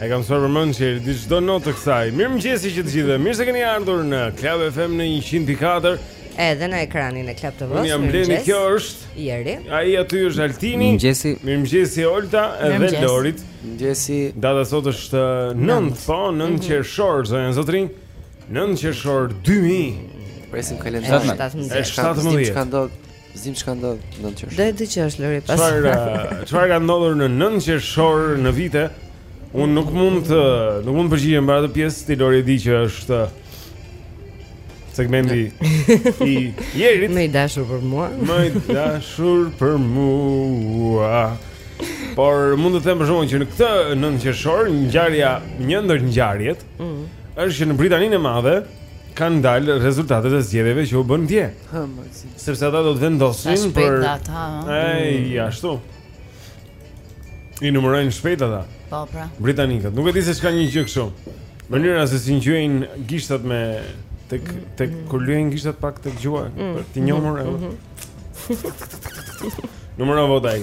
E kam seriozisht për mend që e di çdo notë të kësaj Mirëmëngjesi të gjithë dhe mirë se keni ardhur në Club FM në 100.4 Edhe në ekranin e Club TV-së Unë jam Leni, kjo është Jeri Ai aty është Altini Mirëmëngjesi Mirëmëngjesi Olta edhe Lori Mirëmëngjesi Data sot është nëntë, po nëntë mm -hmm. qershor, zonja e zotërinj Nëntë qershor, 2000 Presim kalendar E 17 E 17 Zim çka ndodh në nëntë qershor. Do e dëgjosh Lori pra. Çfarë eh, çfarë ka ndodhur në nëntë qershor në vite? Unë nuk mund të nuk mund të përgjigjem për atë pjesë ti Lori e di që është eh, segmenti i Jerit. Më i dashur për mua. Më i dashur për mua. Por mund të them për shembull që në këtë nëntë qershor ngjarja një ndër ngjarjet mm. është që në Britaninë e Madhe kanë dalë rezultatet e zgjedhjeve që u bënë dje. Mm. Sepse ata do të vendosnin për ata. Ai mm. ashtu. I numërojnë shpejt ata. Po, pra. Britanikët. Nuk e di se ç'ka një gjë kështu. Mënyra se si ngjyejnë gishtat me tek tek mm. kur lyejnë gishtat pak tek gjuha, mm. për t'i njomur. Mm-hmm. Numëron votat.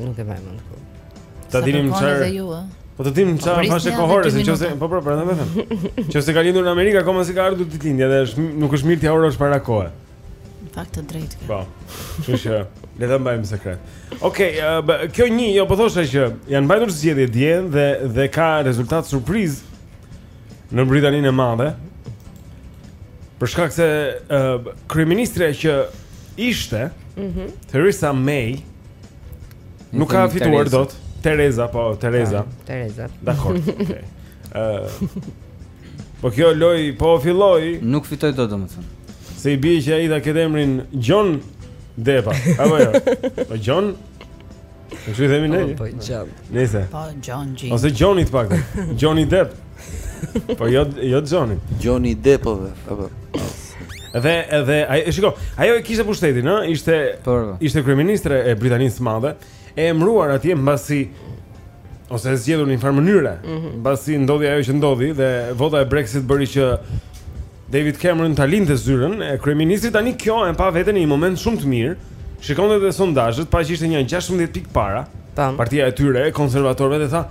Nuk e mbaj mend ku Ta dinim qërë Po të dinim çfarë fashe kohore Se nëse Po pra, pra, pra, pra Nëse ka lindur në Amerikë Akoma s'i ka ardhur ditëlindja Dhe nuk është mirë t'ia urosh para kohe Në fakt të drejtë kjo. Po. Kështu që le ta mbajmë sekret. Okej, okay, kjo një, jo po thosha që janë mbajtur zgjedhje dje dhe dhe ka rezultat surprizë. në Britaninë e Madhe. Për shkak se uh, kryeministrja që ishte, mm -hmm. Teresa May, nuk ka fituar dot. Tereza, po, Tereza. Po, Tereza. Dakor. Okej. Ëh. Po kjo loj po filloi. Nuk fitoi dot domethënë. Se i bie që ai ta ketë emrin Xhon Depa. Apo jo. Po Xhon Po kshu i themi ne? Po, Xhon. Nejse. Po, Xhon, Xhon. Ose Xhoni të paktën. Xhoni Depp. Po, jo, jo Xhoni. Xhoni Depp, po, po. Dhe, dhe, ajo, shiko, ajo e kishte pushtetin, ë? Ishte, po, po. ishte kryeministre e Britanisë të madhe, e emruar atje mbasi ose e zgjedhur në një farë mënyre, mm -hmm. mbasi ndodhi ajo që ndodhi dhe vota e Brexit bëri që David Cameron ta linte zyrën e kryeministrit tani kjo e pa veten në një moment shumë të mirë. Shikonte dhe sondazhet, pa që ishte një 16 pikë para. Tam. Partia e tyre e konservatorëve dhe tha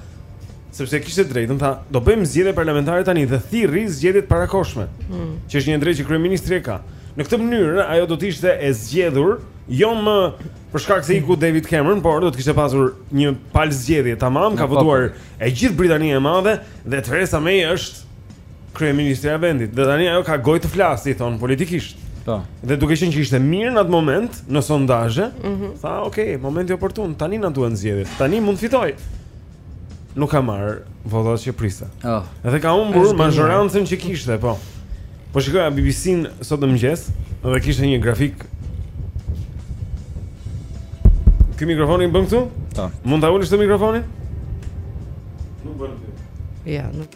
sepse kishte të drejtën, tha, do bëjmë zgjedhje parlamentare tani dhe thirri zgjedhje të parakohshme. Mm. Që është një e drejtë që kryeministri e ka. Në këtë mënyrë ajo do të ishte e zgjedhur jo më për shkak se iku David Cameron, por do të kishte pasur një palë zgjedhje tamam, ka votuar e gjithë Britania e Madhe dhe Theresa May është kryeministrja e vendit. Dhe tani ajo ka gojë të flasë, i thon politikisht. Po. Dhe duke qenë që ishte mirë në atë moment në sondazhe, mm -hmm. tha, "Ok, momenti oportun, tani na duhen zgjedhjet. Tani mund të fitoj." Nuk ka marr votat që priste. Oh. Dhe ka humbur mazhorancën që kishte, po. Po shikoja BBC-n sot në mëngjes dhe kishte një grafik. Ky mikrofoni bën këtu? Po. Mund ta ulësh ti mikrofonin? Nuk bën. Ja, nuk.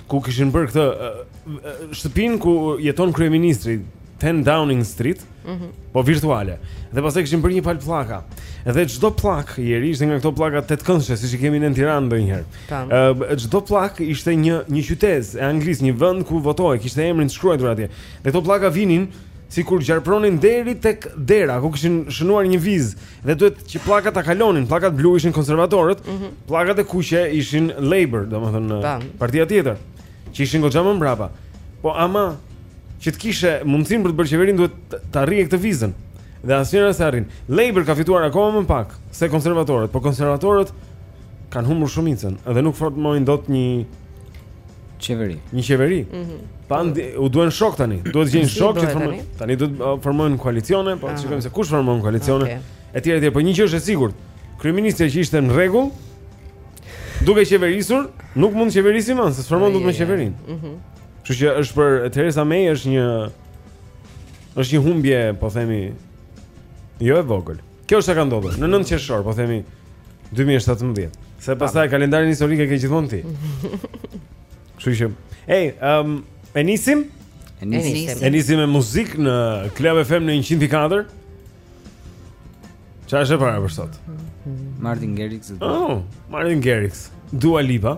ku kishin bërë këtë shtëpinë ku jeton kryeministri 10 Downing Street, mm -hmm. po virtuale. Dhe pastaj kishin bërë një palë pllaka. Dhe çdo pllakë Jeri ishte nga këto pllaka tetëkëndëshe, siç i kemi në Tiranë ndonjëherë. Ëh, çdo pllakë ishte një një qytezë e Anglisë, një vend ku votohej, kishte emrin të shkruar atje. Dhe këto pllaka vinin sikur gjarpëronin deri tek dera ku kishin shënuar një vizë dhe duhet që pllakat ta kalonin, pllakat blu ishin konservatorët, mm -hmm. pllakat e kuqe ishin Labour, domethënë partia tjetër, që ishin goxha më mbrapa. Po ama që të kishe mundësinë për të bërë qeverinë duhet të arrije këtë vizën. Dhe asnjëra s'e arrin. Labour ka fituar akoma më pak se konservatorët, po konservatorët kanë humbur shumicën dhe nuk formojnë dot një Qeveri. Një qeveri. Mhm. Mm po u duhen shokë tani. Duhet të gjejnë shokë që formojnë. Tani duhet të uh, formojnë koalicione, po ah. shikojmë se kush formon koalicione. Okay. Etj etj, po një gjë është e sigurt. Kryeministrja që ishte në rregull, duke qeverisur, nuk mund të qeverisë më, s'e formon dot më qeverinë. Mhm. Mm Kështu që është për Theresa May është një është një humbje, po themi, jo e vogël. Kjo është se ka ndodhur në 9 qershor, po themi 2017. Se pastaj kalendarin historik e ke gjithmonë ti. Kështu që, ej, ëm, um, e nisim? E nisim. E nisim me muzikë në Club FM në 104. Çfarë është e para për sot? Martin Garrix. Oh, Martin Garrix. Dua Lipa.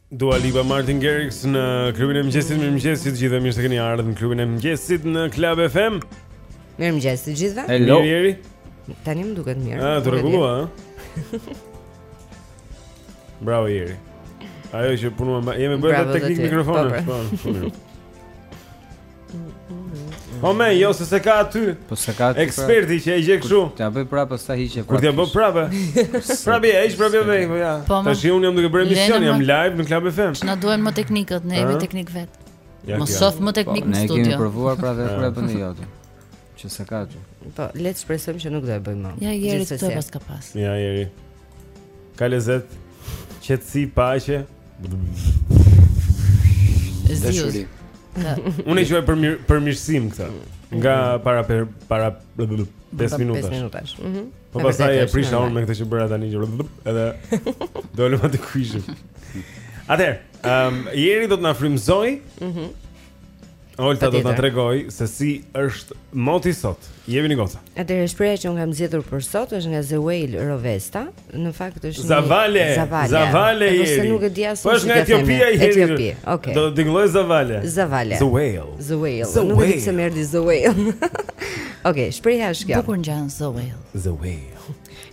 Dua Lipa Martin Garrix në klubin e mëngjesit, mirë mëngjes të gjithëve, mirë se keni ardhur në klubin e mëngjesit në Club FM. Mirë mëngjes të gjithëve. Hello. Mirë. Tani më duket mirë. Ah, u rregullua, ha. Bravo Jeri. Ajo që punuam, jemi bërë teknikë mikrofoni, po, po, shumë mirë. Po më jo se s'e ka aty. Po s'e ka aty. Pra. Eksperti që e gjen kështu. T'ia bëj prapë sa hiqe prapë. Kur t'ia bëj prapë. Prapë e hiq prapë vetë, po ja. Po, Tash unë jam duke bërë emision, jam live në Club FM. S'na duhen më teknikët, ne jemi teknikë vetë. Mos shoh më teknik po, në studio. Ne kemi provuar pra dhe kur e bën joti. Që s'e ka aty. Po, le të shpresojmë që nuk do e bëjmë më. Ja, Jeri të pas ka pas. Ja, jeri. Ka lezet Qetësi, paqe Dashuri Unë e quaj për, mir, përmirësim këtë Nga para, per, para 5 minutash 5 minutash mm -hmm. Po pastaj e prisha unë me këtë që bëra tani që Edhe Dolëm aty ku ishim Atëherë um, ehm, Jeri do të na frymëzojë mm -hmm. Olta do të tregojë se si është moti sot. Jemi në goca. Atëherë shprehja që unë kam zgjedhur për sot është nga Zeuel Rovesta. Në fakt është Zavale. Zavale. Zavale. Po se nuk e di as. Po është nga Etiopia i hedhur. Etiopi. Okej. Do të tingëllojë Zavale. Zavale. Zeuel. Zeuel. Nuk e di pse më erdhi Zeuel. Okej, shprehja është kjo. Bukur ngjan Zeuel. Zeuel.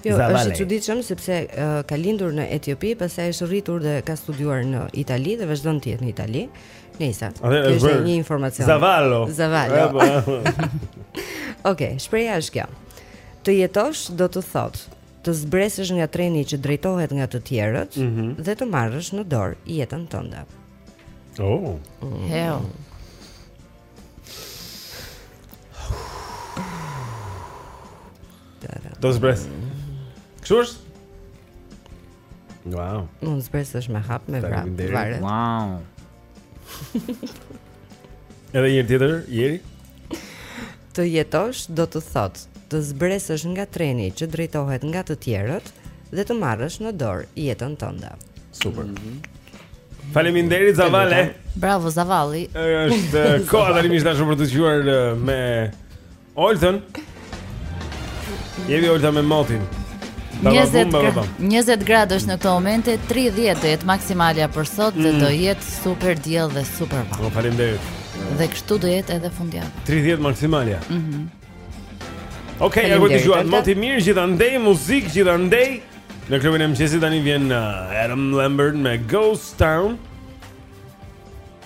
Jo, është çuditshëm sepse uh, ka lindur në Etiopi, pastaj është rritur dhe ka studiuar në Itali dhe vazhdon të jetë në Itali. Nëse. Është një informacion. Zavallo. Zavallo. Po. Okej, shprehja është kjo. Të jetosh do të thotë të zbresësh nga treni që drejtohet nga të tjerët mm -hmm. dhe të marrësh në dorë jetën tënde. Oh. Mm. Hell. Do zbresësh. Kështu është? Wow. Mund të zbresësh me hap me vrap. Varet. Wow. Edhe një herë tjetër, Jeri. Të jetosh do të thotë të zbresësh nga treni që drejtohet nga të tjerët dhe të marrësh në dorë jetën tënde. Super. Mm -hmm. Faleminderit Zavale. Bravo Zavalli. Është koha tanimë tashmë për të qenë me Oltën. Jemi Oltën me motin. 20 gradë, 20 gradë është në këto momente, 30 do jetë maksimalja për sot dhe mm. do jetë super diell dhe super vapë. Po faleminderit. Dhe kështu do jetë edhe fundjavë. 30 maksimalja. Mhm. Mm Okej, okay, ajo dëgjuar, moti mirë gjithandej, muzikë gjithandej. Në klubin e mëngjesit tani vjen uh, Adam Lambert me Ghost Town.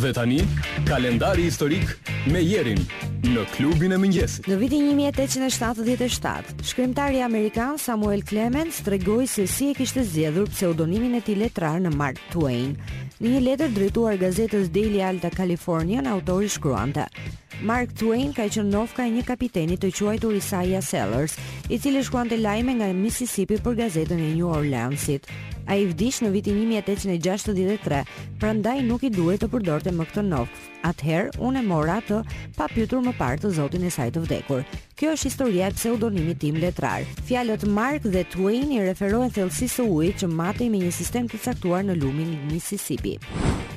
Dhe tani, kalendari historik me Jerin në klubin e mëngjesit. Në vitin 1877, shkrimtari amerikan Samuel Clemens tregoi se si e kishte zgjedhur pseudonimin e tij letrar në Mark Twain. Në një letër drejtuar gazetës Daily Alta Californian, autori shkruante: Mark Twain ka qenë nofka e një kapiteni të quajtur Isaiah Sellers, i cili shkruante lajme nga Mississippi për gazetën e New Orleansit. Ai vdiq në vitin 1863, prandaj nuk i duhej të përdorte më këtë nofkë. Atëherë, unë e mora atë pa pyetur më parë të zotin e saj të vdekur. Kjo është historia e pseudonimit tim letrar. Fjalët Mark dhe Twain i referohen thellësisë së ujit që matej me një sistem të caktuar në lumin Mississippi.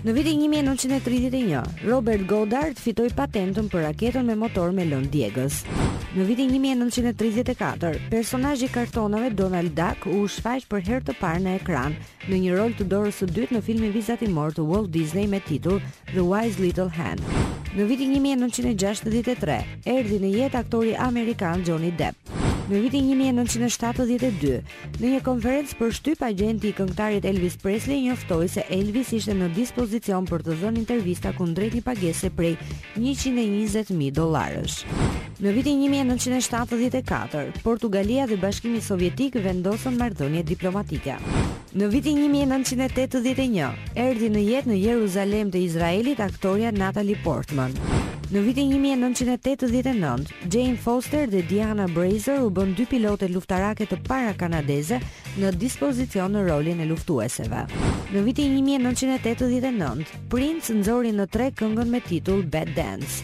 Në vitin një mijë e nëntëqind e tridhjetë e një, Robert Goddard fitoi patentën për raketën me motor me lëndë djegëse. Në vitin një mijë e nëntëqind e tridhjetë e katër, personazhi i kartonave Donald Duck u shfaq për herë të parë në ekran, në një rol të dorës së dytë në filmin vizatimor të Walt Disney me titull The Wise Little Hen. Në vitin 1963, erdhi në jetë aktori amerikan Johnny Depp. Në vitin 1972, në një konferencë për shtyp agjenti i këngëtarit Elvis Presley njoftoi se Elvis ishte në dispozicion për të dhënë intervista kundrejt një pagese prej njëqind e njëzet mijë dollarësh. Në vitin një mijë e nëntëqind e shtatëdhjetë e katër, Portugalia dhe Bashkimi Sovjetik vendosën marrëdhënie diplomatike. Në vitin një mijë e nëntëqind e tetëdhjetë e një, erdhi në jetë në Jeruzalem të Izraelit aktorja Natalie Portman. Në vitin një mijë e nëntëqind e tetëdhjetë e nëntë, Jane Foster dhe Deanna Brasseur u bënë dy pilotet luftarake të para kanadeze në dispozicion në rolin e luftueseve. Në vitin një mijë e nëntëqind e tetëdhjetë e nëntë, Prince nxori në treg këngën me titull Batdance.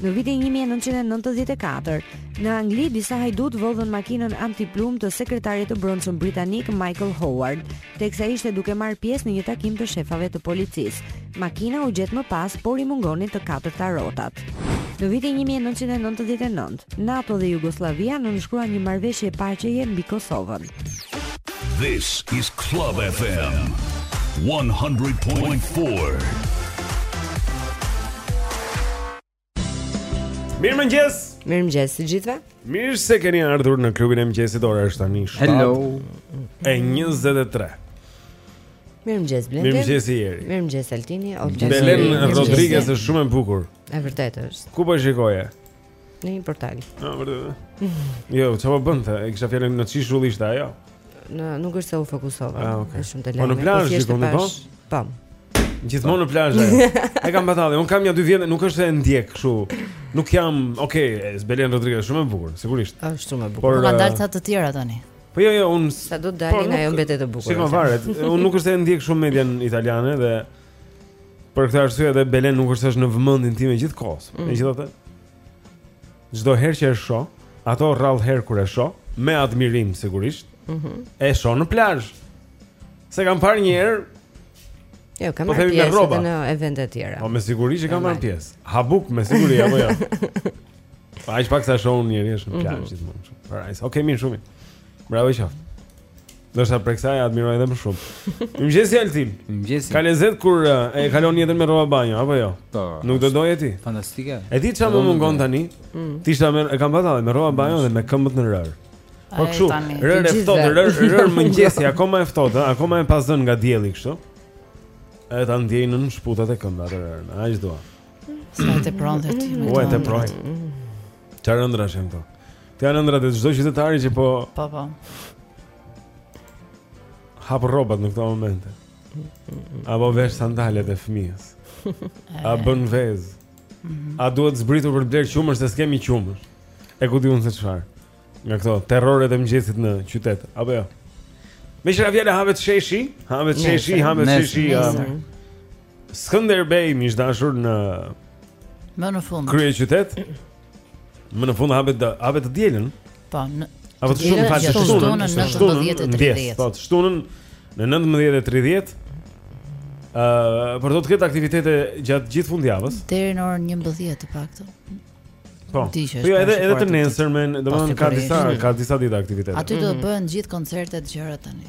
Në vitin 1994, në Angli disa hajdutë vodhën makinën antiplumb të sekretarit të brendshëm britanik Michael Howard, teksa ishte duke marrë pjesë në një takim të shefave të policisë. Makina u gjet më pas, por i mungonin të katërta rrotat. Në vitin 1999, NATO dhe Jugosllavia nënshkruan një marrëveshje paqeje mbi Kosovën. This is Club FM 100.4. Mirëmëngjes Mirëmëngjes të gjithëve Mirë se keni ardhur në klubin e mëngjesit Ora është tani 7 Hello E 23 Mirëmëngjes Blendi Mirëmëngjes Eri Mirëmëngjes Altini Belen Rodriguez është shumë e bukur E vërtetë është Ku po e shikoje? Në një portal. Ah, vërtet. Jo, çfarë bënte? E kisha fjalën në ç'ishull ishte ajo. Nuk është se u fokusova. Ah, okay. Është shumë të lehtë. Po në plazh po gjithmonë po? Po. Gjithmonë në plazh ajo. E kam batall, unë kam ja dy vjet, nuk është se e ndjek kështu. Nuk jam, okay, Belen Rodriguez shumë e bukur, sigurisht. Është shumë e bukur. Por kanë dalë ca të tjera tani. Po jo, jo, unë Sado të dalin po, ajo mbetet e bukur. Sigurisht varet. Unë nuk është se e ndjek shumë medien italiane dhe Për këtë arsye edhe Belen nuk është në vëmendjen time gjithë kohës. Mm. Megjithatë, çdo herë që e shoh, ato rrallë herë kur e shoh, me admirim sigurisht. Mhm. Mm e shoh në plazh. S'e kam parë një herë. Jo, ka po merr pjesë edhe në evente të tjera. Po me siguri që ka marrë pjesë. Ha bukë me siguri apo jo. Pa po, aq pak sa shoh unë Eri është në plazh mm -hmm. gjithmonë. Pra, okay, mirë shumë. Bravo qoftë. Dosa për këtë e admiroj edhe më shumë. Mëngjesi Altin. Mëngjesi. Ka lezet kur e kalon jetën me rroba banje apo jo? Po. Nuk do doje ti. Fantastike. E di çfarë më mungon tani? Mm. T'isha me i kam pasur me rroba banje dhe me këmbët në rërë. Po kështu, rërë e ftohtë, rërë rërë mëngjesi, akoma e ftohtë, akoma e pazënë nga dielli kështu. E ta ndjej nën shputat e këmbëve atë rërë. Aq dua. Sa të pronte ti. Ua të proj. Çfarë ëndrra janë këto? Këto janë ëndrrat e çdo qytetari që po Po po. Hap rrobat në këto momente. Apo vesh sandalet e fëmijës. A bën vezë. Mhm. A duhet zbritur për të blerë qumësh se s'kemi qumësh. E ku di unë se çfarë. Nga këto terroret e mëngjesit në qytet, apo jo. Meqë ra fjala hapet sheshi, hapet sheshi, hapet sheshi. Skënderbej miq dashur në më në fund. Kryeqytet. Më në fund hapet hapet të dielën. Po, në Apo të më fal të shtunën, në shtunën, në djetë, po të shtunën, në 19.30, uh, por do të ketë aktivitete gjatë gjithë fundjavës. Deri në orën 11 të paktën. Po, po jo, edhe, edhe të nesërmen, domethënë ka disa, ka disa ditë aktivitete. Aty do të mhm. bëhen gjithë koncertet gjëra tani.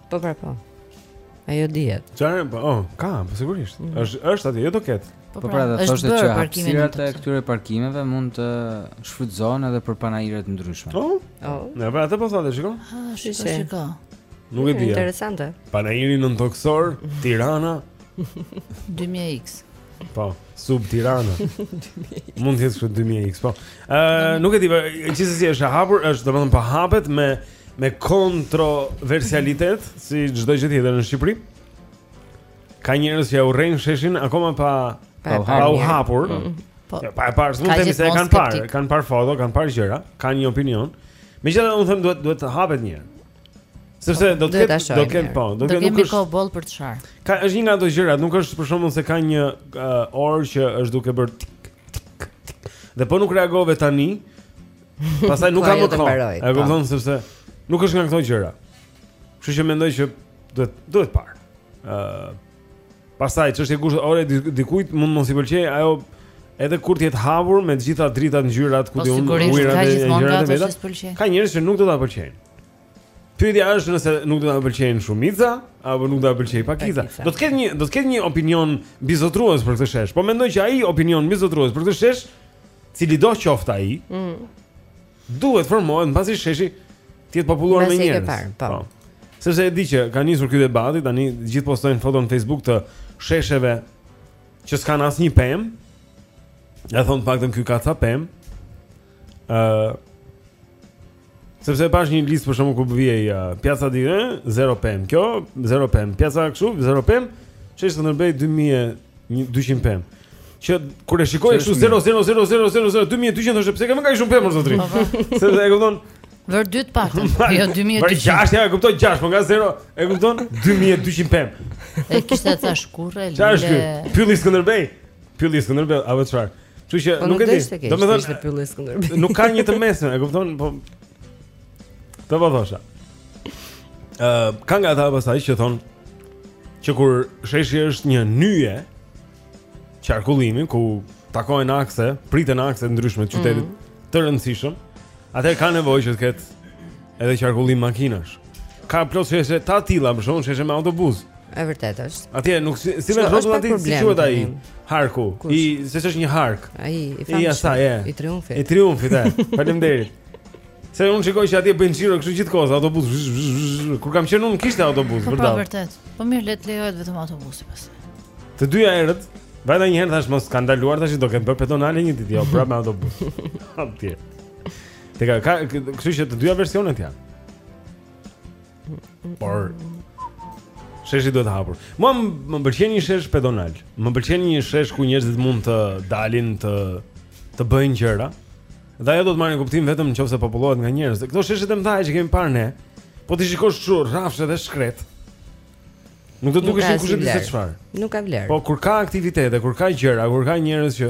Po pra po. Ajo dihet. Çfarë? Po, oh, ka, po sigurisht. Mm. Është mm. është aty, jo do ketë. Po, po pra, pra thoshte që hapësirat e këtyre parkimeve mund të shfrytëzohen edhe për panaire të ndryshme. Po. Oh. Ne pra atë po thonë, shikoj. Ha, ah, shikoj, shikoj. Nuk e di. Interesante. Panairi nëntokësor, Tirana. 2000x. Po, sub Tirana. Mund të jetë kështu 2000x, po. Ë, uh, nuk e di, gjithsesi është e hapur, është domethënë pa po hapet me me kontroversialitet si çdo gjë tjetër në Shqipëri. Ka njerëz që e urrejnë sheshin akoma pa pa, pa, pa u hapur. Mm -hmm. Po. Ja, pa e parë, s'mund të themi se e kanë parë, kanë parë foto, kanë parë gjëra, kanë një opinion. Megjithatë, unë them duhet duhet të hapet një herë. Sepse do të ketë do të ketë po, do të kemi kohë boll për të çfarë. Ka është një nga ato gjërat, nuk është për shembull se ka një uh, orë që është duke bërë. Dhe po nuk reagove tani. Pastaj nuk ka më kohë. E po. kupton sepse nuk është nga këto gjëra. Kështu që mendoj që duhet duhet parë. Ëh, uh, Pastaj çështje gusti ore dikujt mund mos i pëlqejë ajo Edhe kur të jetë hapur me të gjitha dritat ngjyrat ku po, di unë ujërat e ngjyrat e veta. Ka njerëz që nuk do ta pëlqejnë. Pyetja është nëse nuk do ta pëlqejnë shumica apo nuk do ta pëlqejë pakica. Do të ketë një do të ketë një opinion mbizotërues për këtë shesh. Po mendoj që ai opinion mbizotërues për këtë shesh, cilido qoftë ai, mm. Duhet formohet mbasi sheshi të jetë populluar me njerëz. Po. po. Sepse e di që ka nisur ky debati, tani gjithë postojnë foto në Facebook të shesheve që s'kanë asnjë pemë. Ja thonë të paktën ky ka ca pemë. Ë uh, Sepse pashë një listë për shembull ku vihej uh, Piazza di Re, 0 pemë. Kjo 0 pemë. Piazza kështu 0 pemë. Sheshi Skënderbej 2000 Një 200 pemë. Që kur e shikoj kështu 000000 2200 thashë pse kemi kaq shumë pemë zotri. Po, po. Se e kupton? Vër dy të paktën. Jo 2200. Vër 6, ja e kuptoj 6, po nga 0, e kupton? 2200 pemë. E kishte thash kurrë. Çfarë është ky? Pylli Skënderbej. Pylli Skënderbej, apo çfarë? Kështu që po, nuk e di. Domethënë, nuk ka një të mesme, e kupton? Po. Atë po thosha. Ë, uh, ka nga ata pastaj që thonë që kur sheshi është një nyje qarkullimi ku takohen akse, priten akse të ndryshme të qytetit mm -hmm. të rëndësishëm, atëherë ka nevojë që të ketë edhe qarkullim makinash. Ka plot sheshe të tilla, për shembull sheshe me autobus. E vërtetë është. Atje nuk si si vetë rrotulla ti si quhet ai? Harku. I se është një hark. Ai i famshëm. I asaj, i triumfit. I triumfit, e. Faleminderit. Se unë shikoj që atje bëjnë xhiro kështu gjithë kohës autobus. Kur kam qenë unë kishte autobus, vërtet. Po, pra, vërtet. Po mirë, le të lejohet vetëm autobusi pastaj. Të dyja herët, vajta një herë thashë mos ka ndaluar tash do jetë bërë pedonale një ditë, jo, prapë me autobus. Atje. Te ka, kështu që të dyja versionet janë. Por Sheshi duhet hapur. Mua më pëlqen një shesh pedonal. Më pëlqen një shesh ku njerëzit mund të dalin të të bëjnë gjëra. Dhe ajo do të marrë kuptim vetëm në qoftë se popullohet nga njerëz. Këto sheshet e mëdha që kemi parë ne, po t'i shikosh çu rrafsh dhe shkretë. Nuk do të dukeshin kush e di se çfarë. Nuk ka vlerë. Po kur ka aktivitete, kur ka gjëra, kur ka njerëz që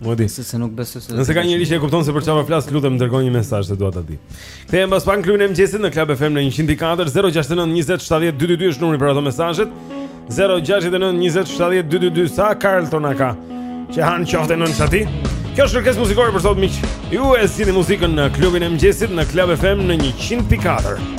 Nuk e di. Sepse nuk besoj se Nëse ka njëri që e kupton se për çfarë flas, lutem dërgo një mesazh se dua ta di. Kthehemi pas pak klubin e mëngjesit në Club FM në 104 069 20 70 222 është numri për ato mesazhet. 069 20 70 222 sa kartona ka. Që hanë qofte nën çati. Kjo është kërkesë muzikore për sot miq. Ju e zgjidhni muzikën në klubin e mëngjesit në Club e Fem në 104.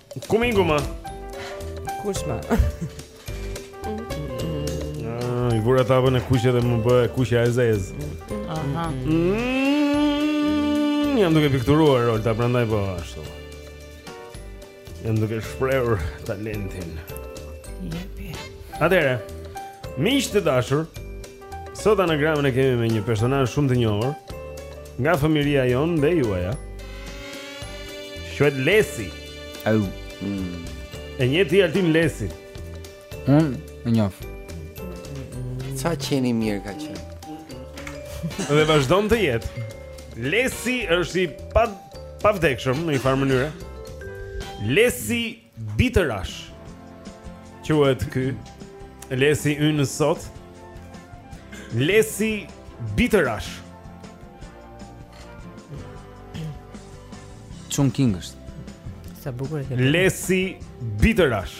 Ku më iku mua? Kush më? Ah, i vura tapën e kuqe dhe më bëhet e kuqja e zezë. Aha. Mm, jam duke pikturuar Roland prandaj po ashtu. Jam duke shprehur talentin. Jepi. Atëherë. Miq të dashur, Sot anagramën e kemi me një personazh shumë të njohur Nga fëmijëria jonë dhe juaja Quhet Lesi Au mm. E njeh ti Altin Lesin Unë e njof Ça qeni mirë ka qenë Dhe vazhdon të jetë Lesi është i pa, pavdekshëm në një farë mënyre Lesi Bitërash. Quhet ky Lesi ynë sot. Lesi Bitërash. Shumë king është. Sa bukur e ke. Lesi Bitërash.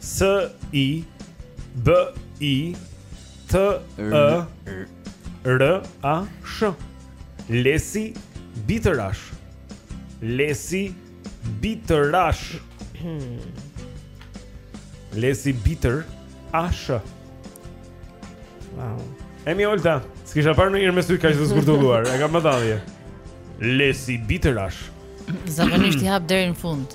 S I B I T E R A S H Lesi bitërash Lesi bitërash Lesi bitër Ashë Wow E mi Olta, s'kisha parë ndonjëherë me sy kaq të zgurdulluar E ke me dalje Lesi bitërash Zakonisht i hap deri në fund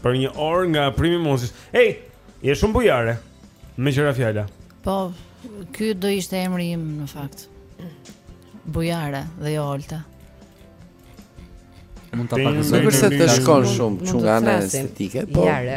Për një orë nga primi Moses. Ej, je shumë bujare. Me qëra fjala. Po, ky do ishte emri im në fakt. Bujare dhe jo Olta. Mund ta pakëzoj. Nuk është se të shkon shumë, shumë nga ana estetike, po. Bujare.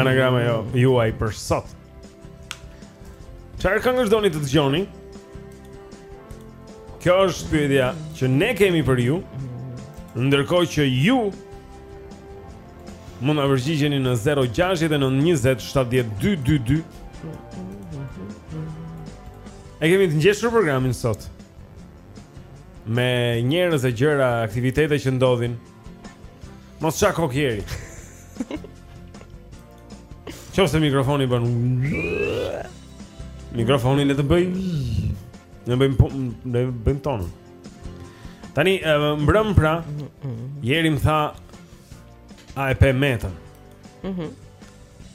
Anagrama jo, juaj për sot. Çfarë këngësh doni të dëgjoni? Kjo është pyetja që ne kemi për ju. Ndërkohë që ju mund t'na përgjigjeni në 0692070222. E kemi të ngjeshur programin sot. Me njerëz e gjëra, aktivitete që ndodhin. Mm Mos ça kokë Jeri Qo se mikrofoni bën Mikrofoni le të bëjë Ne bëjmë po, Ne bëjmë tonën Tani mbrëmë pra Jeri më tha A e pe Metën mhm.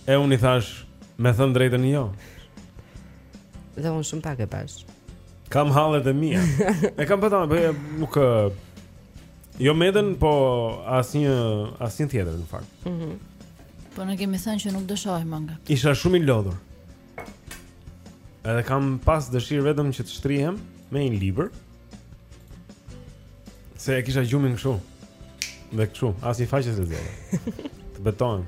E unë i thashë Me thënë drejtën jo Dhe unë shumë pak e pashë Kam hallet e mia E kam pëtame po Nuk Jo Metën, po asnjë asnjë tjetër në fakt. Mhm. Mm po ne kemi thënë që nuk do shohim manga. Isha shumë i lodhur. Edhe kam pas dëshirë vetëm që të shtrihem me një libër. Se e kisha gjumin kështu. Dhe kështu, asnjë faqe, zero. të betohem.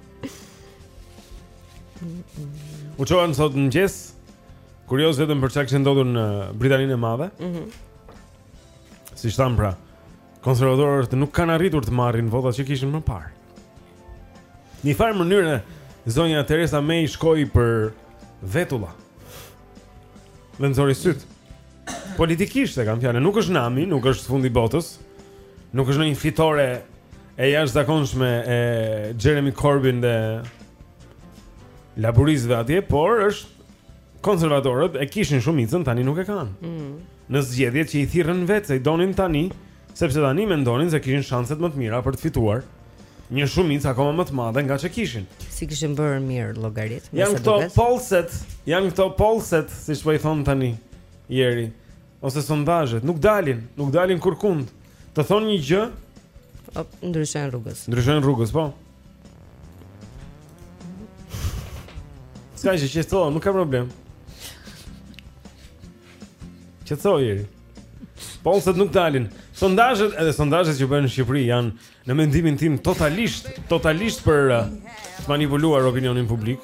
U çova sot në mëngjes. Kurioz vetëm për çka kishte ndodhur në Britaninë e Madhe. Mhm. Mm siç thamë pra, konservatorët nuk kanë arritur të marrin votat që kishin më parë. Në një farë mënyre, zonja Teresa May shkoi për vetulla. dhe nxori sytë. Politikisht e kam fjalën, nuk është nami, nuk është fundi i botës, nuk është ndonjë fitore e jashtëzakonshme e Jeremy Corbyn dhe laburistëve atje, por është Konservatorët e kishin shumicën, tani nuk e kanë. Mm. Në zgjedhjet që i thirrën vetë, se i donin tani, sepse tani mendonin se kishin shanset më të mira për të fituar një shumicë akoma më të madhe nga ç'e kishin. S'i kishin bërë mirë llogaritë? Janë këto polset, janë këto polset, siç po i thotë tani Jeri, ose sondazhet, nuk dalin, nuk dalin kurrkund. Të thonë një gjë, ndryshojnë rrugës. Ndryshojnë rrugës, po. S'ka që që thonë, nuk ka problem Që thonë Jeri Polset nuk dalin Sondazhet edhe sondazhet që bëhen në Shqipëri janë Në mendimin tim totalisht Totalisht për uh, Të manipuluar opinionin publik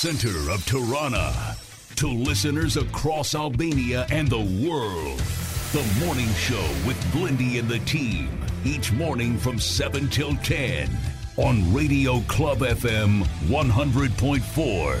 center of Tirana to listeners across Albania and the world. The morning show with Blindy and the team each morning from 7 till 10 on Radio Club FM 100.4.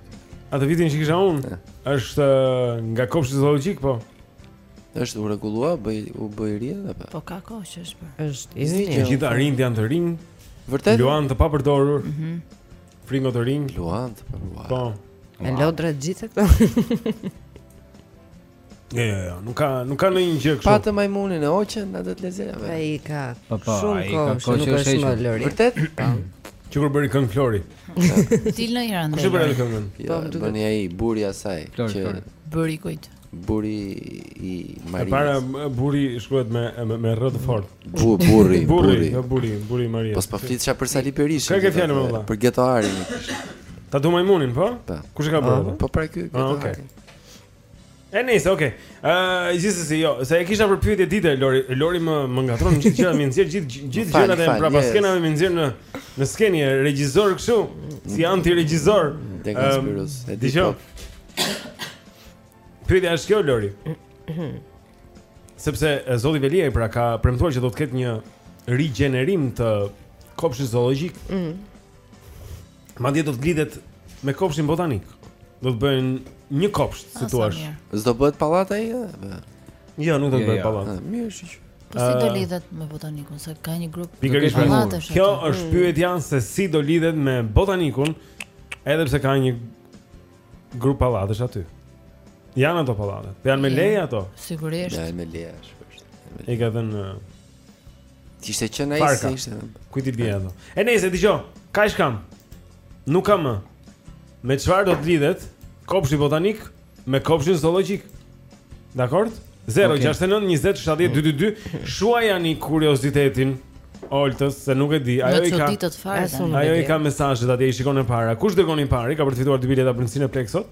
A të vitin që kisha unë, është nga kopshti zoologjik, po? është u rregullua, bëj, u bë i ri, dhe pa? Po ka kohë që është bërë. është, i zinjë. Të gjithë arinjtë janë të rinj, Vërtet? luanë të papërdorur, mm -hmm. fringo të rinj. Luanë të papërdorur. Po. E lodra gjithë këto. Jo, jo, jo, nuk ka nuk ka ndonjë gjë kështu. Po atë majmunin e hoqën, atë të lezetshëm. Ai ka po, po, shumë kohë, kohë nuk është më Lori. Vërtet? Po. Që kur bëri këngë Flori. Dil në Iran. Kush e bëri këngën? Jo, po, më duket. Bëri ai burri i asaj që bëri kujt? Burri i Marisë. E para burri shkruhet me me, me rr të fortë. Bu, burri, burri. Jo buri, burri i Marisë. Po s'po flisja për Sali Berishën. Ku e ke fjalën më valla. Për Getoarin. Ta do majmunin, po? po. Kush e ka bërë? Po pra ky. Ah, okej. E nise, okay. Ë, uh, gjithsesi jo, se e kisha për pyetjen e ditës Lori, Lori më më ngatërron gjithë gjërat, më nxjerr gjithë gjithë gjërat e prapaskenave më nxjerr në në skenë regjisor kështu, si anti regjisor. Te ka spiros, e di. Jo. Pyetja është kjo Lori. Sepse Zoti Veliaj pra ka premtuar që do të ketë një rigjenerim të kopshtit zoologjik. Mhm. Madje do të lidhet me kopshtin botanik. Do të bëhen një kopsht, si a thua. S'do bëhet pallat ai? Jo, nuk do të bëhet pallat. Ah, mirë, shiq. Po si do ah. lidhet me botanikun, se ka një grup pikërisht me pallat. Kjo është mm. pyetja se si do lidhet me botanikun, edhe pse ka një grup pallatesh aty. Janë ato pallate. Po janë me leje ato? Sigurisht. Janë me leje, është. E ka dhënë Kishte qenë ai se ishte. Ku ti di ato? E nejse dëgjo. Kaq kam. Nuk kam më. Me çfarë do të lidhet kopshti botanik me kopshtin zoologjik? Dakord? 069 20 70 222 shuajani kuriozitetin Oltës se nuk e di. Ajo i ka. Ajo i ka mesazhet atje i shikon e para. Kush dërgon i pari ka për të fituar dy bileta për në Cineplex sot?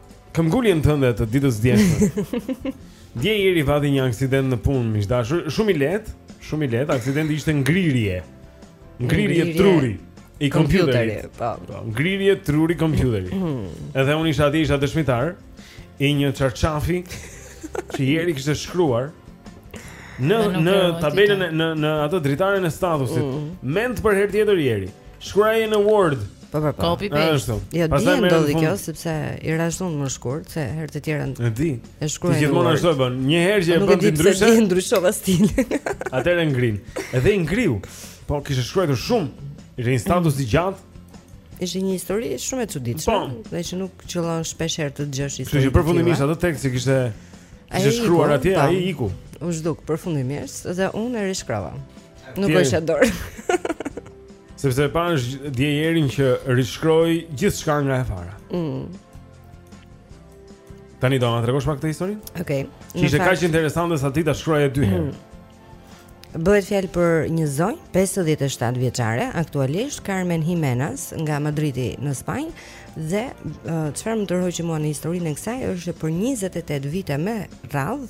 Këmbguljen tënde të ditës së djeshme. Dje Jeri pati një aksident në punë, miq të dashur, shumë i lehtë, shumë i lehtë, aksidenti ishte ngrirje. Ngrirje truri i kompjuterit. Po. po, ngrirje truri kompjuterit. Mm. Edhe unë isha atje, isha dëshmitar i një çarçafi që Jeri kishte shkruar në në tabelën në në atë dritaren e statusit. Mm. Mend për herë tjetër Jeri. Shkruaje në Word. Po po po. Copy paste. Jo, dje ndodhi kjo sepse i rashë më shkurt se herë të tjera. E di. E shkruaj. Ti gjithmonë ashtu e bën. Një herë që e bën ti ndryshe. Nuk e ndryshova stil. Atëherë ngrin. Edhe i ngriu. Po kishe shkruar shumë. Ishte një status i gjatë. Ishte një histori shumë e çuditshme, po. dhe që nuk qëllon shpesh herë të dëgjosh historinë. Kështu që përfundimisht atë tekst që kishte kishte shkruar atje, ai iku. U zhduk përfundimisht dhe unë e rishkrova. Nuk është dorë. Sepse e pashë dje Jerin që rishkroi gjithçka nga e para mm. Tani do na e tregosh pak këtë histori? Okej okay. Që ishte kaq interesante sa ti ta shkruaje dy herë mm. Bëhet fjalë për një zonjë 57 vjeçare, aktualisht Carmen Jimenez nga Madridi në Spanjë dhe çfarë uh, më tërhoqi mua në historinë e kësaj është që për 28 vite me radhë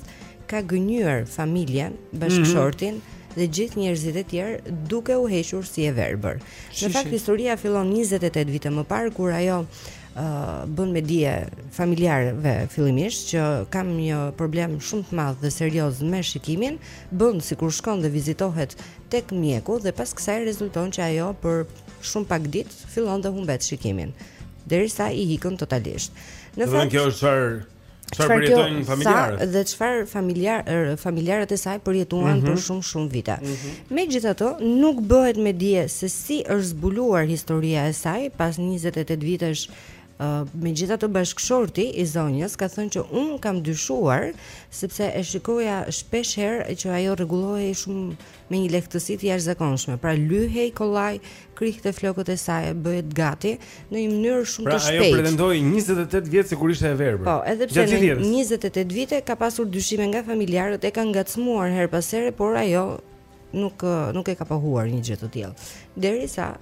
ka gënjyer familjen, bashkëshortin mm -hmm. dhe gjithë njerëzit e tjerë duke u hequr si e verbër. Në fakt historia fillon 28 vite më parë kur ajo ë uh, bën me dije familjarëve fillimisht që kam një problem shumë të madh dhe serioz me shikimin, bën sikur shkon dhe vizitohet tek mjeku dhe pas kësaj rezulton që ajo për shumë pak ditë fillon dhe humbet shikimin derisa i ikën totalisht. Në fakt, kjo është çfarë Çfarë përjetojnë familjarët? Dhe çfarë familjar familjarët e saj përjetuan mm -hmm. për shumë shumë vite. Mm -hmm. Megjithatë, nuk bëhet me dije se si është zbuluar historia e saj pas 28 vitesh Uh, megjithatë bashkëshorti i zonjës ka thënë që unë kam dyshuar sepse e shikoja shpesh herë që ajo rregullohej shumë me një lehtësi të jashtëzakonshme. Pra lyhej kollaj, krihte flokët e saj e bëhej gati në një mënyrë shumë pra, të shpejtë. Pra ajo pretendoi 28 vjet sikur ishte e verbër. Po, edhe pse në 28 vite ka pasur dyshime nga familjarët, e kanë ngacmuar herë pas here, por ajo nuk nuk e ka pohuar një gjë të tillë. Derisa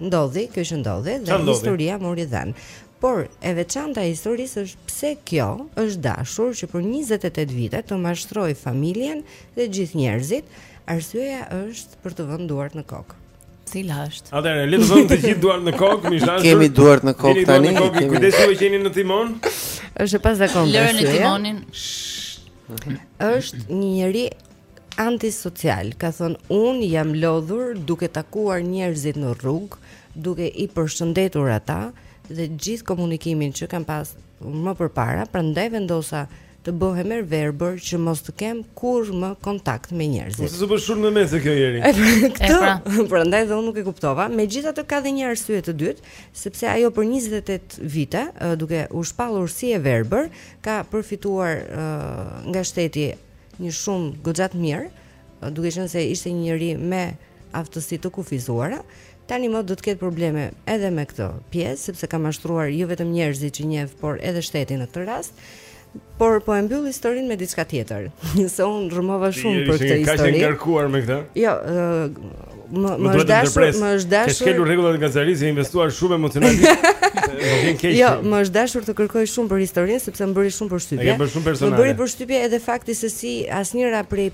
ndodhi kjo që ndodhi dhe ça ndodhi? historia mori dhenë. Por e veçanta e historisë është pse kjo është dashur që për 28 vite të mashtrojë familjen Dhe gjithë njerëzit, arsyeja është për të vënë duart në kokë. Cila është? Atëherë, le të vëmë të gjithë duart në kokë, miq të dashur. Kemi duart në kokë tani. Kujdes ju që jeni në timon. Është pas zakonit. Lëreni timonin. Është një njeri antisocial, ka thënë unë jam lodhur duke takuar njerëzit në rrugë, duke i përshëndetur ata dhe gjithë komunikimin që kam pas më përpara, prandaj vendosa Të bëhem e verbër që mos të kem kurrë më kontakt me njerëzit. Mos të bësh shurt me mua se kjo Jeri. Këtë, pra. prandaj dhe unë nuk e kuptova. Megjithatë ka dhe një arsye të dytë, sepse ajo për 28 vite, duke u shpallur si e verbër, ka përfituar nga shteti një shumë goxha të mirë, duke qenë se ishte një njeri me aftësi të kufizuara, Tani më do të ketë probleme edhe me këtë pjesë, sepse ka mashtruar jo vetëm njerëzit që njeh, por edhe shtetin në këtë rast. Por po e mbyll historinë me diçka tjetër. Se unë rrëmova shumë për këtë histori. Ka qenë ngarkuar me këtë? Jo, më më është dashur, më është dashur. Ke shkelur rregullat e gazetarisë, ke investuar shumë emocionalisht. Më vjen keq. Jo, më është dashur të kërkoj shumë për historinë sepse më bëri shumë përshtypje. E bëri shumë personale. Më bëri përshtypje edhe fakti se si asnjëra prej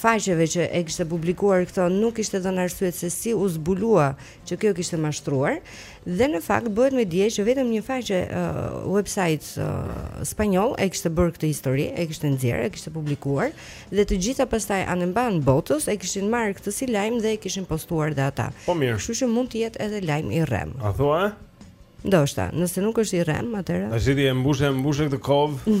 faqeve që e kishte publikuar këtë nuk ishte dhënë arsye se si u zbulua që kjo kishte mashtruar dhe në fakt bëhet me dije që vetëm një faqe uh, website uh, spanjoll e kishte bërë këtë histori, e kishte nxjerrë, e kishte publikuar dhe të gjitha pastaj anembanë botës e kishin marrë këtë si lajm dhe e kishin postuar dhe ata. Po mirë. Kështu që mund të jetë edhe lajm i rremë. A thua? Ndoshta, nëse nuk është i rremë, atëherë. Tash ti e mbushe, mbushe këtë kovë.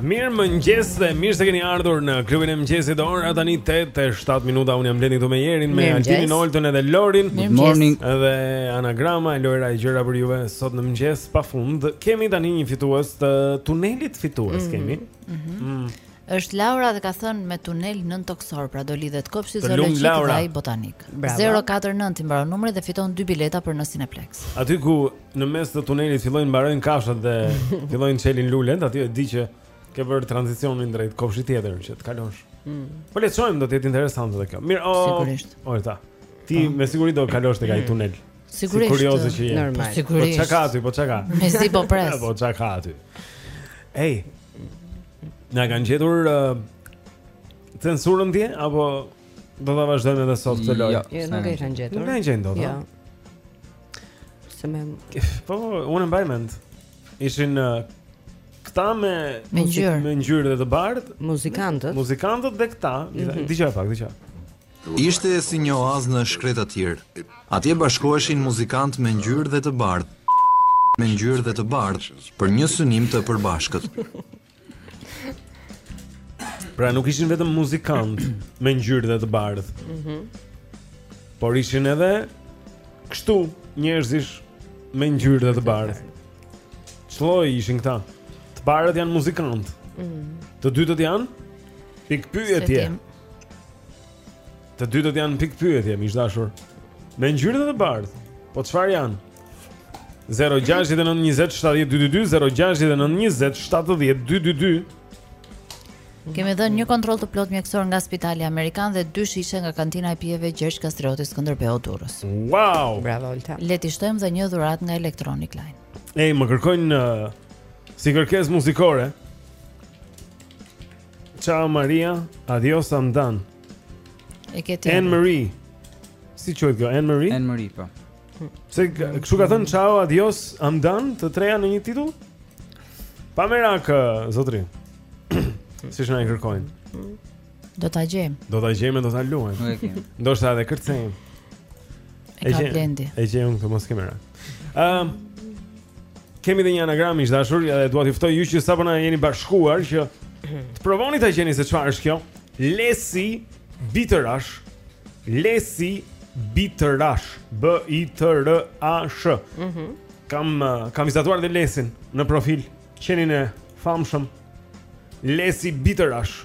Mirëmëngjes dhe mirë se keni ardhur në klubin e mëngjesit dhe ora tani 8 e 7 minuta unë jam Blendi këtu me Jerin me Altinin Oltën edhe Lorin Good morning Edhe anagrama e lojra e gjëra për juve sot në mëngjes pa fund Kemi tani një fitues të tunelit fitues mm, kemi mm -hmm. mm. Është Laura dhe ka thënë me tunel nëntokësor, pra do lidhet kopshti zoologjik dhe ai botanik. 049 i mbaron numri dhe fiton dy bileta për në Cineplex. Aty ku Në mes të tunelit fillojnë mbarojnë kafshët dhe fillojnë çelin lulet, aty e di që ke bërë tranzicionin drejt kopshtit tjetër që të kalosh. Mm. Po le të shohim do të jetë interesante edhe kjo. Mirë, o. Sigurisht. Olta. Ti oh. me siguri do kalosh tek ai mm. tunel. Sigurisht. Si kurioze që je. Po sigurisht. Po ç'ka aty, po ç'ka? Mezi po pres. Po ç'ka aty. Ej. Na kanë gjetur uh, censurën ty apo do ta vazhdojmë edhe sot këtë lojë? Jo, nuk e kanë gjetur. Nuk e kanë gjetur. Jo. Se me Po, unë mbaj mend. Ishin këta me me ngjyrë, me ngjyrë dhe të bardhë, muzikantët. Muzikantët dhe këta, mm -hmm. dëgjoje pak, dëgjoje. Ishte si një oaz në shkretëtirë. Atje bashkoheshin muzikantë me ngjyrë dhe të bardhë, me ngjyrë dhe të bardhë për një synim të përbashkët. Pra nuk ishin vetëm muzikantë me ngjyrë dhe të bardhë. Mhm. Mm por ishin edhe kështu njerëzish me ngjyrë dhe të bardhë. Ç'lloj ishin këta. Të parët janë muzikantë. Mhm. Mm të dytët janë pikëpyetje. Të dytët janë pikëpyetje, miq të dashur. Me ngjyrë dhe të bardhë. Po çfarë janë? 0692070222 Kemi dhënë një kontroll të plot mjekësor nga Spitali Amerikan dhe dy shishe nga kantina e pijeve Gjergj Kastrioti Skënderbeu Durrës. Wow! Bravo Olta. Le të shtojmë dhe një dhuratë nga Electronic Line. Ej, më kërkojnë uh, si kërkesë muzikore. Ciao Maria, adios I'm done. E ke ti. Anne Marie. Si quhet kjo? Anne Marie? Anne Marie, po. Se kështu ka thënë ciao, adios, I'm done, të tria në një titull? Pa merak, zotri. siç na e kërkojnë? Do ta gjejmë. Do ta gjejmë e do ta luajmë. Ndoshta edhe kërcejmë. E ka Blendi. E gjejmë këtë, mos ki merak. Um, Kemi dhe një anagram miq të dashur, edhe dua t'ju ftoj ju që sapo na jeni bashkuar që të provoni ta gjeni se çfarë është kjo Lesi bitërash Lesi bitërash B-I-T-R-A-Sh mm -hmm. kam, uh, kam vizatuar dhe Lesin në profil Qenin e famshëm Lesi bitërash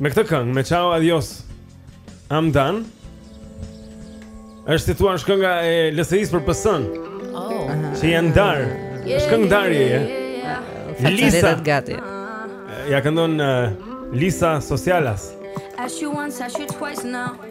Me këtë këngë, me ciao adios. I'm done. Është si thua, është kënga e LSI-s për PS-n. Oh. Që janë ndarë. Është këngë ndarjeje. Lisa gati. Ia këndon uh, Lisa Socialas. Ask you once, ask you twice now.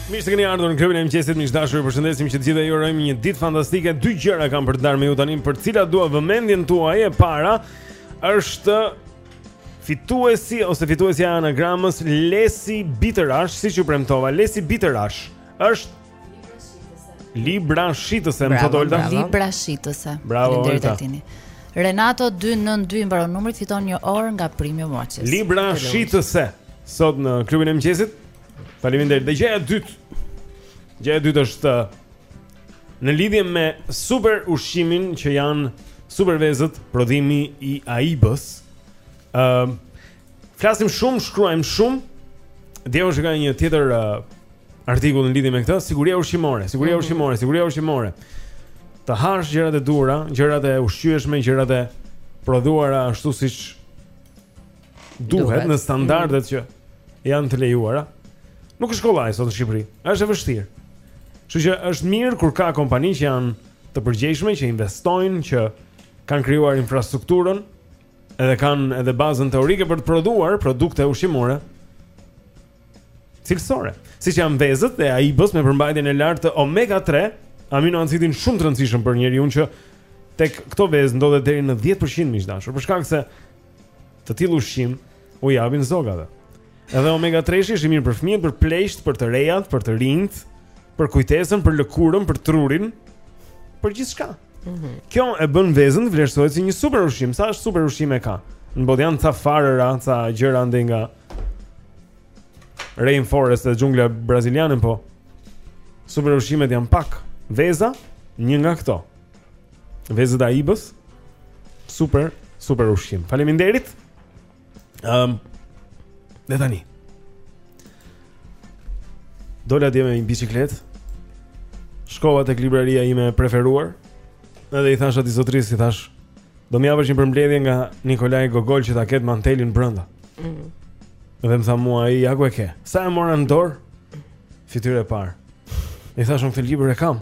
Mirë se keni ardhur në klubin e mëngjesit, miq të dashur, ju përshëndesim të gjithë ju urojmë një ditë fantastike. Dy gjëra kam për të ndarë me ju tani, për cilat dua vëmendjen tuaj e para është fituesi ose fituesja e anagramës Lesi Bitërash, siç ju premtova, Lesi Bitërash është librashitëse, më thotë Olta. Librashitëse. Bravo Olta. Renato 292 mbaron numri, fiton një orë nga Premium Watches. Librashitëse sot në klubin e mëngjesit. Faleminderit. Dhe gjëja e dytë. Gjëja e dytë është uh, në lidhje me super ushqimin që janë super vezët, prodhimi i AIBA-s. Ëm uh, um, flasim shumë, shkruajmë shumë. Dhe ja, ka një tjetër uh, artikull në lidhje me këtë, siguria ushqimore, siguria mhm. ushqimore, siguria ushqimore. Të hash gjërat e duhura, gjërat e ushqyeshme, gjërat e prodhuara ashtu siç duhet në standardet mm. që janë të lejuara. Nuk është kollaj sot në Shqipëri. Është e vështirë. Kështu që është mirë kur ka kompani që janë të përgjegjshme që investojnë, që kanë krijuar infrastrukturën, edhe kanë edhe bazën teorike për të prodhuar produkte ushqimore. Cilësore, siç janë vezët e Aibës me përmbajtjen e lartë të omega 3, aminoacidin shumë të rëndësishëm për njeriu që tek këto vezë ndodhet deri në 10% miq të dashur, për shkak se Të tillë ushqim u japin zogave. Edhe omega 3 është i mirë për fëmijët, për pleqt, për të rejat, për të rinjt, për kujtesën, për lëkurën, për trurin, për gjithçka. Mm -hmm. Kjo e bën vezën të vlerësohet si një super ushqim. Sa superushqime ka? Në botë janë ca farëra, ca gjëra andej nga Rainforest e xhungla braziliane po. Super ushqimet janë pak. Veza është një nga këto. Vezët e Aibës. Super, super ushqim. Faleminderit. Ehm. Um, dhe tani. Dola dhe me një biçikletë. Shkova tek libraria ime e preferuar. Edhe i thashë atij zotërisë, i thashë, do më japësh një përmbledhje nga Nikolaj Gogol që ta ketë mantelin brenda. Mm. Dhe më tha mua ai, ja ku e ke. Sa e mora në dorë? Fytyrë e parë. I thashë unë këtë libër e kam.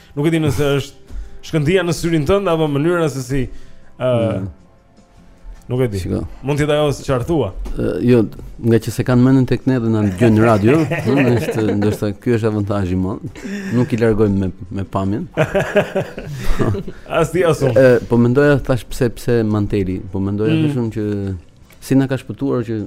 Nuk e di nëse është shkëndija në syrin tënd apo mënyra se si ë uh, mm. Nuk e di. Shiko. Mund të jetë ajo çfarë thua. Uh, jo, nga që s'e kanë mendën tek ne dhe na dëgjojnë në radio, është ndoshta ky është avantazhi ynë. Nuk i largojmë me me pamjen. As ti as unë. Uh, po mendoja thashë pse pse Manteli, po mendoja mm. shumë që si na ka shpëtuar që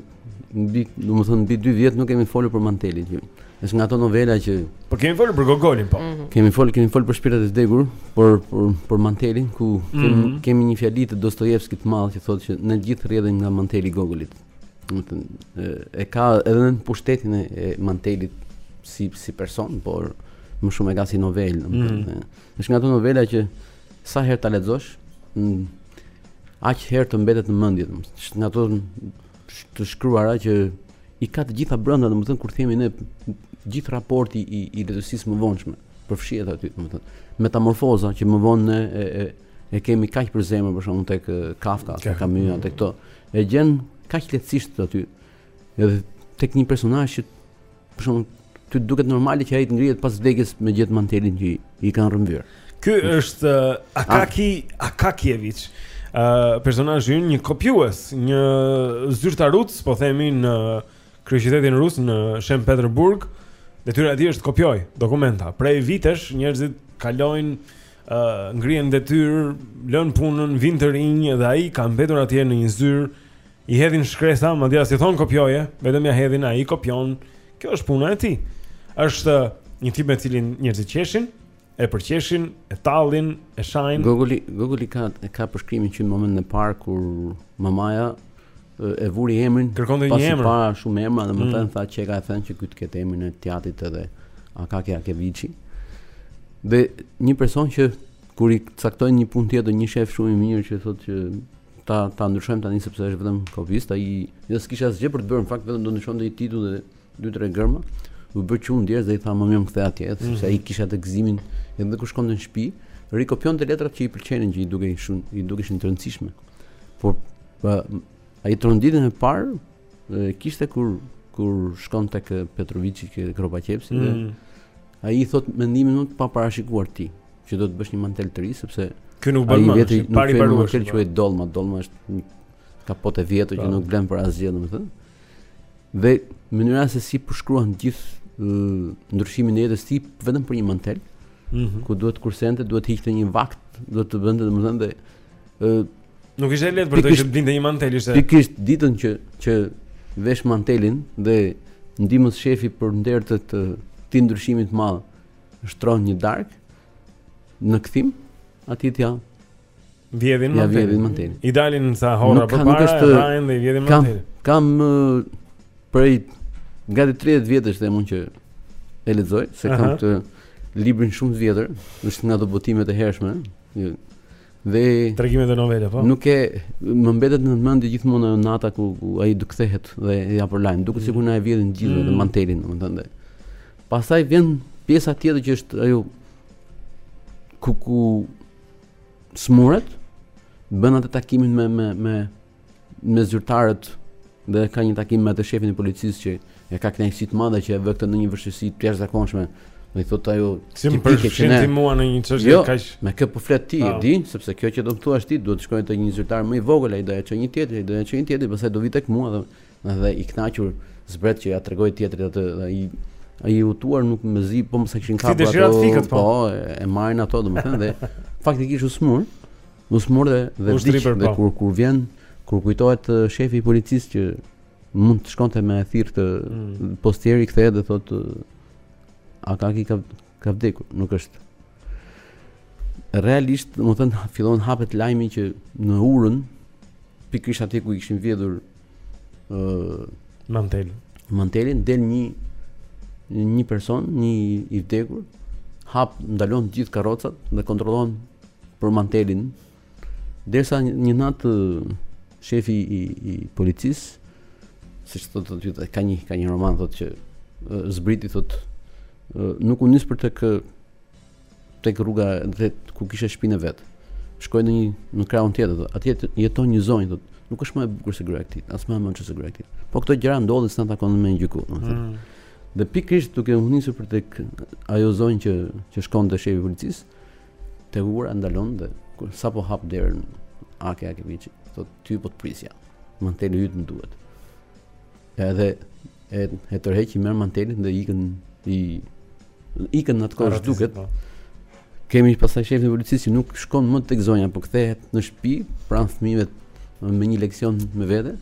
Mbi, domethënë mbi 2 vjet nuk kemi folur për Mantelin që është nga ato novela që Po kemi folur për Gogolin po. Mm -hmm. Kemi folur, kemi folur për Shpirtat e Vdekur, por për për Mantelin nuk mm -hmm. kemi, mhm. kemi një fjali të Dostojevskit të madh që thotë që ne të gjithë rrjedhim nga Manteli i Gogolit. Domethënë e ka edhe në pushtetin e Mantelit si si person, por më shumë e ka si novelë, domethënë. Mm -hmm. Është nga ato novela që sa herë ta lexosh, aq herë të mbetet në mendje, domethënë, nga ato të shkruara që i ka të gjitha brenda, domethënë kur themi ne gjithë raporti i i letërsisë së mëvonshme, përfshihet aty, domethënë, metamorfoza që më vonë ne e, e e kemi kaq për zemër për shembull tek Kafka, tek Camus, tek këto. E gjen kaq lehtësisht aty. Edhe tek një personazh që për shembull ty duket normale që ai të ngrihet pas vdekjes me gjithë mantelin që i kanë rrëmbyer. Ky është uh, Akaki ah. Akakievich, uh, personazhi ynë një kopjues, një zyrtaruc, po themi në kryeqytetin rus në Shën Peterburg. Detyra e tij është të kopjojë dokumenta. Prej vitesh njerëzit kalojnë uh, ngrihen në detyrë, lënë punën, vijnë të rinj dhe ai ka mbetur atje në një zyrë I hedhin shkresa, madje as i thonë kopjoje, vetëm ja hedhin ai kopjon, kjo është puna e tij. është një tip me të cilin njerëzit qeshin, e përqeshin, e tallin, e shajnë. Gogoli, Gogoli ka, ka përshkrimin që në momentin e parë kur mamaja i vuri emrin, kërkonte një emër. Pasi pa shumë emra domethënë mm. tha që ka thënë që ky të ketë emrin e të atit edhe Akaki Akakieviç. Dhe një person që kur i caktojnë një punë tjetër, një shef shumë i mirë i thotë që ta ta ndryshojmë tani sepse është vetëm kopist, ai jo s'kishte asgjë për të bërë, në fakt vetëm do ndryshonte një titull dhe dy tre gërma. U bë qull në djersë dhe i tha më mirë më kthe atje, sepse mm -hmm. ai kishte atë gëzimin edhe kur shkonte në shtëpi, rikopjonte letrat që i pëlqenin, që i dukej shumë, i dukeshin të rëndësishme. Por pra, ai tronditjen e parë e, kishte kur kur shkon tek Petroviçi tek rrobaqepësi mm -hmm. dhe mhm. Ai i thotë mendimin më të paparashikuar ti, që duhet të bësh një mantel të ri sepse Ky nuk bën më, është i pariparueshëm. Ai mantel quhet dolma, dolma është një kapotë e vjetër që po. nuk vlen për asgjë, domethënë. Dhe mënyra se si përshkruan gjithë ndryshimin e jetës tij vetëm për një mantel, mm -hmm. ku duhet të kursente, duhet të hiqte një vakt, duhet të bënte domethënë dhe Ë Nuk ishte e lehtë për të që të blinte një mantel ishte. Pikërisht ditën që që vesh mantelin dhe ndihmës shefi për nder të këtij ndryshimi të madh shtron një darkë në kthim aty ia vjedhin ia vjedhin mantelin. I dalin ca horra përpara, e rrahin dhe i vjedhin mantelin. Kam kam prej gati 30 vjetësh them unë që e lexoj se Aha. kam atë librin shumë të vjetër, është nga ato botimet të hershme, Dhe tregimet e novelat po. Mua më mbetet në mendje gjithmonë ajo nata ku, ku ai do kthehet dhe ia përlajnë, duket mm. sikur na e vjedhin të gjithëve mm. mantelin, domethënë. Pastaj vjen pjesa tjetër që është ajo ku ku smuret bën atë takimin me me me me zyrtarët dhe ka një takim me atë shefin e policisë që e ka kënaqësi të madhe që e vë këtë në një vështirësi të jashtëzakonshme. Dhe i thotë ajo, si më përfshin ti mua në një çështje jo, kaq. Me kë po flet ti, e ah. di, sepse kjo që do të thua ti duhet të shkojë te një zyrtar më i vogël, ai do t'ia çojë një tjetër, ai do t'ia çojë një tjetër, pastaj do vijë tek mua dhe dhe i kënaqur zbret që ia tregoi tjetrit atë dhe ai ai u tuar nuk mezi, pothuajse e kishin kapur ato. Po, e marrin ato domethënë dhe faktikisht u smur. U smur dhe vdiq dhe po. kur kur vjen kur kujtohet shefi i policisë që mund të shkonte me thirrtë mm. postieri kthehet dhe thotë Akaki ka ka vdekur, nuk është realisht, domethënë, fillon hapet lajmi që në urën, pikërisht atje ku i kishin vjedhur ë uh, mantel. Mantelin del një një person, një i vdekur, hap ndalon gjithë karrocat dhe kontrollon për mantelin. Derisa një natë shefi i, i policisë, siç thotë thotë ka një ka një roman thotë që zbriti thotë nuk u nis për tek tek rruga e drejtë ku kishte shtëpinë e vet. Shkoi në një në krahun tjetër, thotë, atje jeton një zonjë, thotë, nuk është më e bukur se gruaja e tij, as më e mënçur se gruaja e tij. Po këto gjëra ndodhin s'na takon me gjyku, domethënë. Mm. Dhe pikërisht duke u nisur për tek ajo zonjë që që shkonte shefi i policisë, te ura ndalon dhe kur sapo hap derën Akakjeviçi, thotë, ty po të prisja. Manteli yt më duhet. Edhe e, e tërheq i merr mantelin dhe ikën i ikën atë kohë duket. Po. Kemi pastaj shefin e policisë që nuk shkon më tek zonja, por kthehet në shtëpi pranë fëmijëve me një leksion me vete.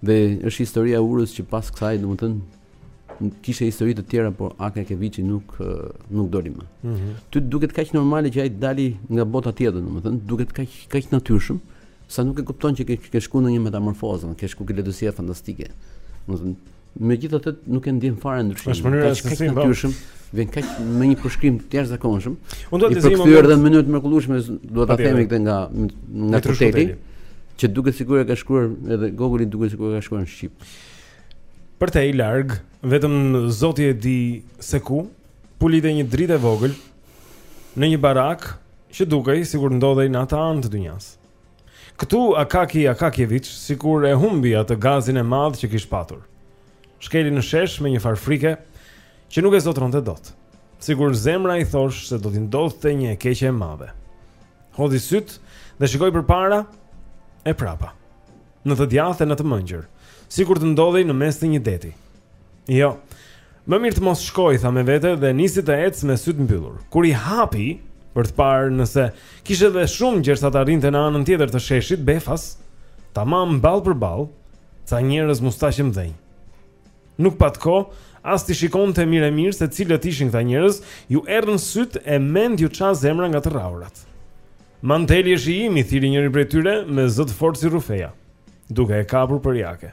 Dhe është historia e urës që pas kësaj, domethënë kishte histori të tjera, por Akakjeviçi nuk nuk doli më. Ëh. Mm -hmm. Të duket kaq normale që ai dali nga bota tjetër, domethënë duket kaq kaq natyrshëm. Sa nuk e kupton që ke shku në një metamorfozë, ke shku te letërsia fantastike. Domethënë nuk e ndjen fare ndryshimin. Është mënyra se si, po. Vjen kaq me një përshkrim të jashtëzakonshëm. Unë do të zimë... I përkthyer dhe në mënyrë të mrekullueshme, do të themi këtë nga, nga të tëti, që duket sikur e ka shkruar edhe Gogoli duket sikur e ka shkruar në shqip. Për te i largë, vetëm zoti e di se ku, pulitej një dritë e vogël, në një barakë, Që dukej sikur ndodhej në atë anë të dynjas. Këtu Akaki Akakjeviç sikur e humbi atë gazin e madh që kish patur. Shkeli në shesh me një farë frike që nuk e zotëronte dot. Sikur zemra i thosh se do t'i ndodhte një e keqe e madhe. Hodhi sytë dhe shikoi përpara e prapa. Në të djathtë e në të mëngjër, sikur të ndodhej në mes të një deti. Jo. Më mirë të mos shikoj, tha me vete dhe nisi të ecë me sytë mbyllur. Kur i hapi për të parë nëse kishte edhe shumë gjersa të arrinte në anën tjetër të sheshit, befas, tamam ballë për ballë, ca njerëz mustaqemëdhenj. Nuk pat kohë, as t'i shikonte mirë e mirë se cilët ishin këta njerëz, iu errën sytë e mend iu ça zemra nga të rrahurat. Manteli është imi, thirri njëri prej tyre me zë të fortë si rrufeja, duke e kapur për jake.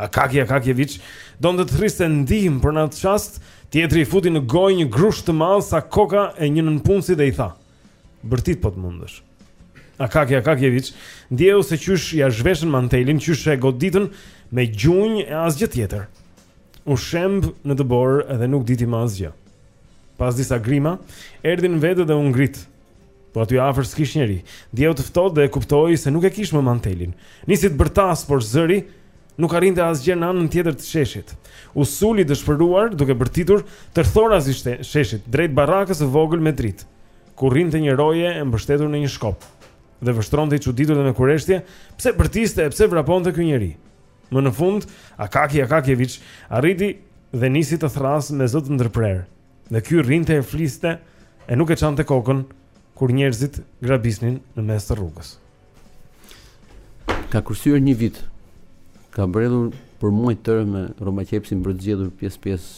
Akaki Akakjeviç donte të thërriste ndihmë por në atë çast, tjetri i futi në gojë një grusht të madh sa koka e një nënpunësi dhe i tha: "Bërtit po të mundësh." Akaki Akakjeviç ndjeu se qysh ia zhveshën mantelin, qysh e goditën me gjunjë e asgjë tjetër. U shemb në dëborë dhe nuk diti më asgjë. Pas disa grimash, erdhi në vete dhe u ngrit, Po aty afër s'kish njeri. Ndjeu të ftohtë dhe e kuptoi se nuk e kish më mantelin. Nisi të bërtasë, por zëri nuk arrinte as gjer në anën tjetër të sheshit. U sul i dëshpëruar, duke bërtitur tërthorazi sheshit drejt barakës së vogël me dritë, ku rrinte një roje e mbështetur në një shkop. Dhe vështronte i çuditur dhe me kureshtje, pse bërtiste e pse vraponte ky njeri. Më në fund, Akaki Akakieviç arriti dhe nisi të thërrasë me zë të ndërprerë. Dhe ky rrinte e fliste e nuk e çante kokën kur njerëzit grabisnin në mes të rrugës. Ka kursyer një vit. Ka bredhur për muaj të tërë me rrobaqepësin për të zgjedhur pjesë pjesë.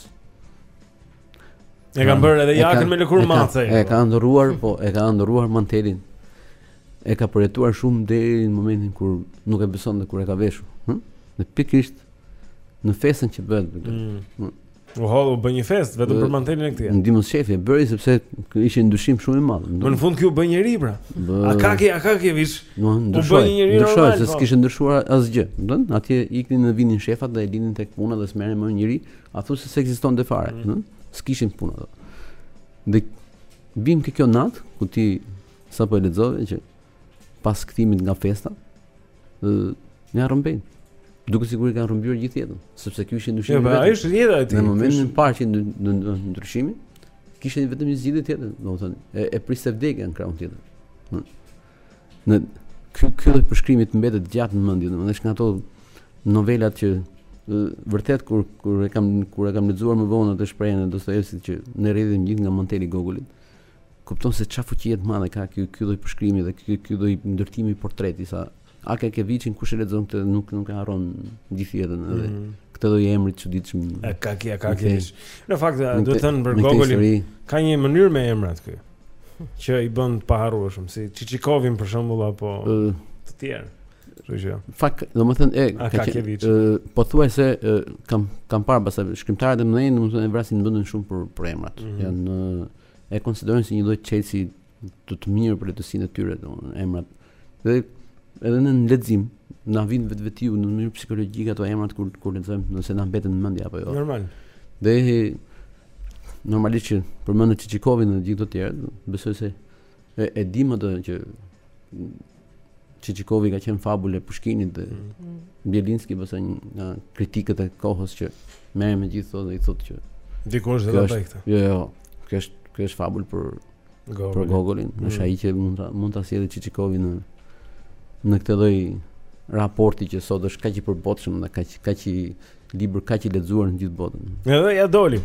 E ka bërë edhe jakën me lëkurë mace. E ka ëndërruar, po e ka ëndërruar mantelin. E ka përjetuar shumë deri në momentin kur nuk e beson dhe kur e ka veshur, hm? Në pikërisht në festën që bëhet. Mm. Hm? U hodh, u bë një festë vetëm për mantelin e këtij. Ndihmësshefi e bëri sepse ishte ndryshim shumë i madh. Më në fund ky u bë njeri pra. Akaki Akakieviç? Do të bëj një njeri. Do të s'kishte ndryshuar asgjë. Do të thonë, atje iknin e vinin shefat dhe e linin tek puna dhe s'merrej më njeri. A thosh se s'ekziston të fare, do mm. S'kishin punë ato. Dhe biem te kjo natë ku ti sapo e lexove që pas kthimit nga festa, Ia rrëmbejnë. Duket sikur i kanë rrëmbyer gjithë jetën, sepse ky ishte ndryshimi. Jo, ai është jeta e tij. Në momentin e parë që ndryshimi, kishte një vetëm një zgjidhje tjetër, domethënë, e, e priste vdekja në krahun tjetër. Dhe, dhe ky ky lloj përshkrimi të mbetet gjatë në mendje, domethënë është nga ato novelat që vërtet kur kur e kam kur e kam lexuar më vonë atë shprehjen e Dostojevskit që ne rrjedhim të gjithë nga Manteli i Gogolit. Kupton se ça fuqi të madhe ka ky ky lloj përshkrimi dhe ky ky lloj ndërtimi portreti sa Akakieviçin kush e lexon këtë nuk nuk e harron gjithë jetën edhe mm. këtë lloj emri të çuditshëm. Akaki Akaki. Në fakt duhet thënë për Gogolin ka një mënyrë me emrat ky që i bën të paharrueshëm si Çiçikovin për shembull apo uh, të tjerë. Kështu që. Fakt, domethënë Akakieviç. Pothuajse kam kam parë pastaj shkrimtarët e mëdhenj domethënë e vrasin mendën shumë për për emrat. Mm -hmm. Janë E konsiderojnë si një lloj çelësi të të mirë për letërsinë e tyre, domethënë emrat. Dhe edhe në lexim na vijnë vetvetiu në mënyrë psikologjike ato emrat kur kur lexojmë nëse na mbeten në mendje apo jo. Normal. Dhe normalisht që përmende Çiçikovin dhe gjithë të tjerët, besoj se E e dim atë që Çiçikovi ka qenë fabul e Pushkinit dhe mm. Bielinski pastaj një nga kritikët e kohës që merrej me gjithë thotë dhe i thotë që dikush do ta bëjë këtë. Jo, jo. Kjo është kjo është fabul për Gogolin. për Gogolin. Mm. Është ai që mund ta mund ta sjellë Çiçikovin në këtë lloj raporti që sot është kaq i përbotshëm dhe kaq kaq i kaq Libër kaq i lexuar në gjithë botën. Edhe ja doli.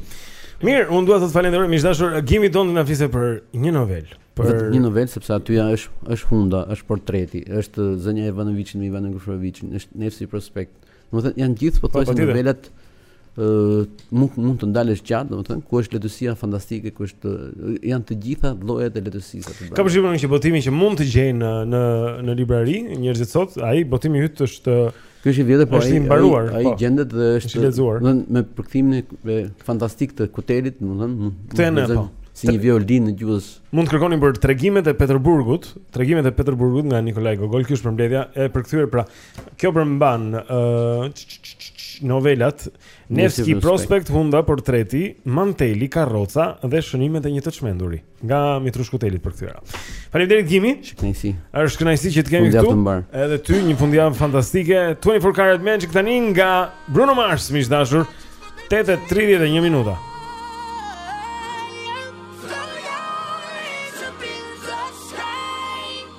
Mirë, unë dua të të falenderoj mik i dashur. Gimi don të na flasë për një novelë. Për Zot, një novelë sepse aty ja është është hunda, është portreti, është zënja e Ivanoviçit me Ivan Nikiforoviçin, është Nevski Prospekt. Domethënë janë gjithë pothuajse novelat ë mund mund të ndalesh gjatë, domethënë ku është letërsia fantastike, ku është janë të gjitha llojet e letërsisë aty. Kam përshtypjen që botimi që mund të gjejnë në në në librari, njerëzit sot, ai botimi i yt është Ky është i vjetër, po ai ka mbaruar, ai po. gjendet dhe është i lexuar. Domethënë me përkthimin fantastik të Kutelit, domethënë, këtë ne po. Si një violinë e gjuhës. Mund të kërkoni për tregimet e Peterburgut, tregimet e Peterburgut nga Nikolaj Gogol, kjo është përmbledhja e përkthyer pra. Kjo përmban ë uh, novelat Nevski Prospekt, Hunda, Portreti, Manteli, Karroca dhe shënimet e një të çmenduri. Nga Mitrush Kuteli përkthyer. Faleminderit Gimi. Kënaqësi. Është kënaqësi që të kemi këtu. Edhe ty një fundjavë fantastike. 24 Karat Magic tani nga Bruno Mars, miq të dashur. 8:31 minuta.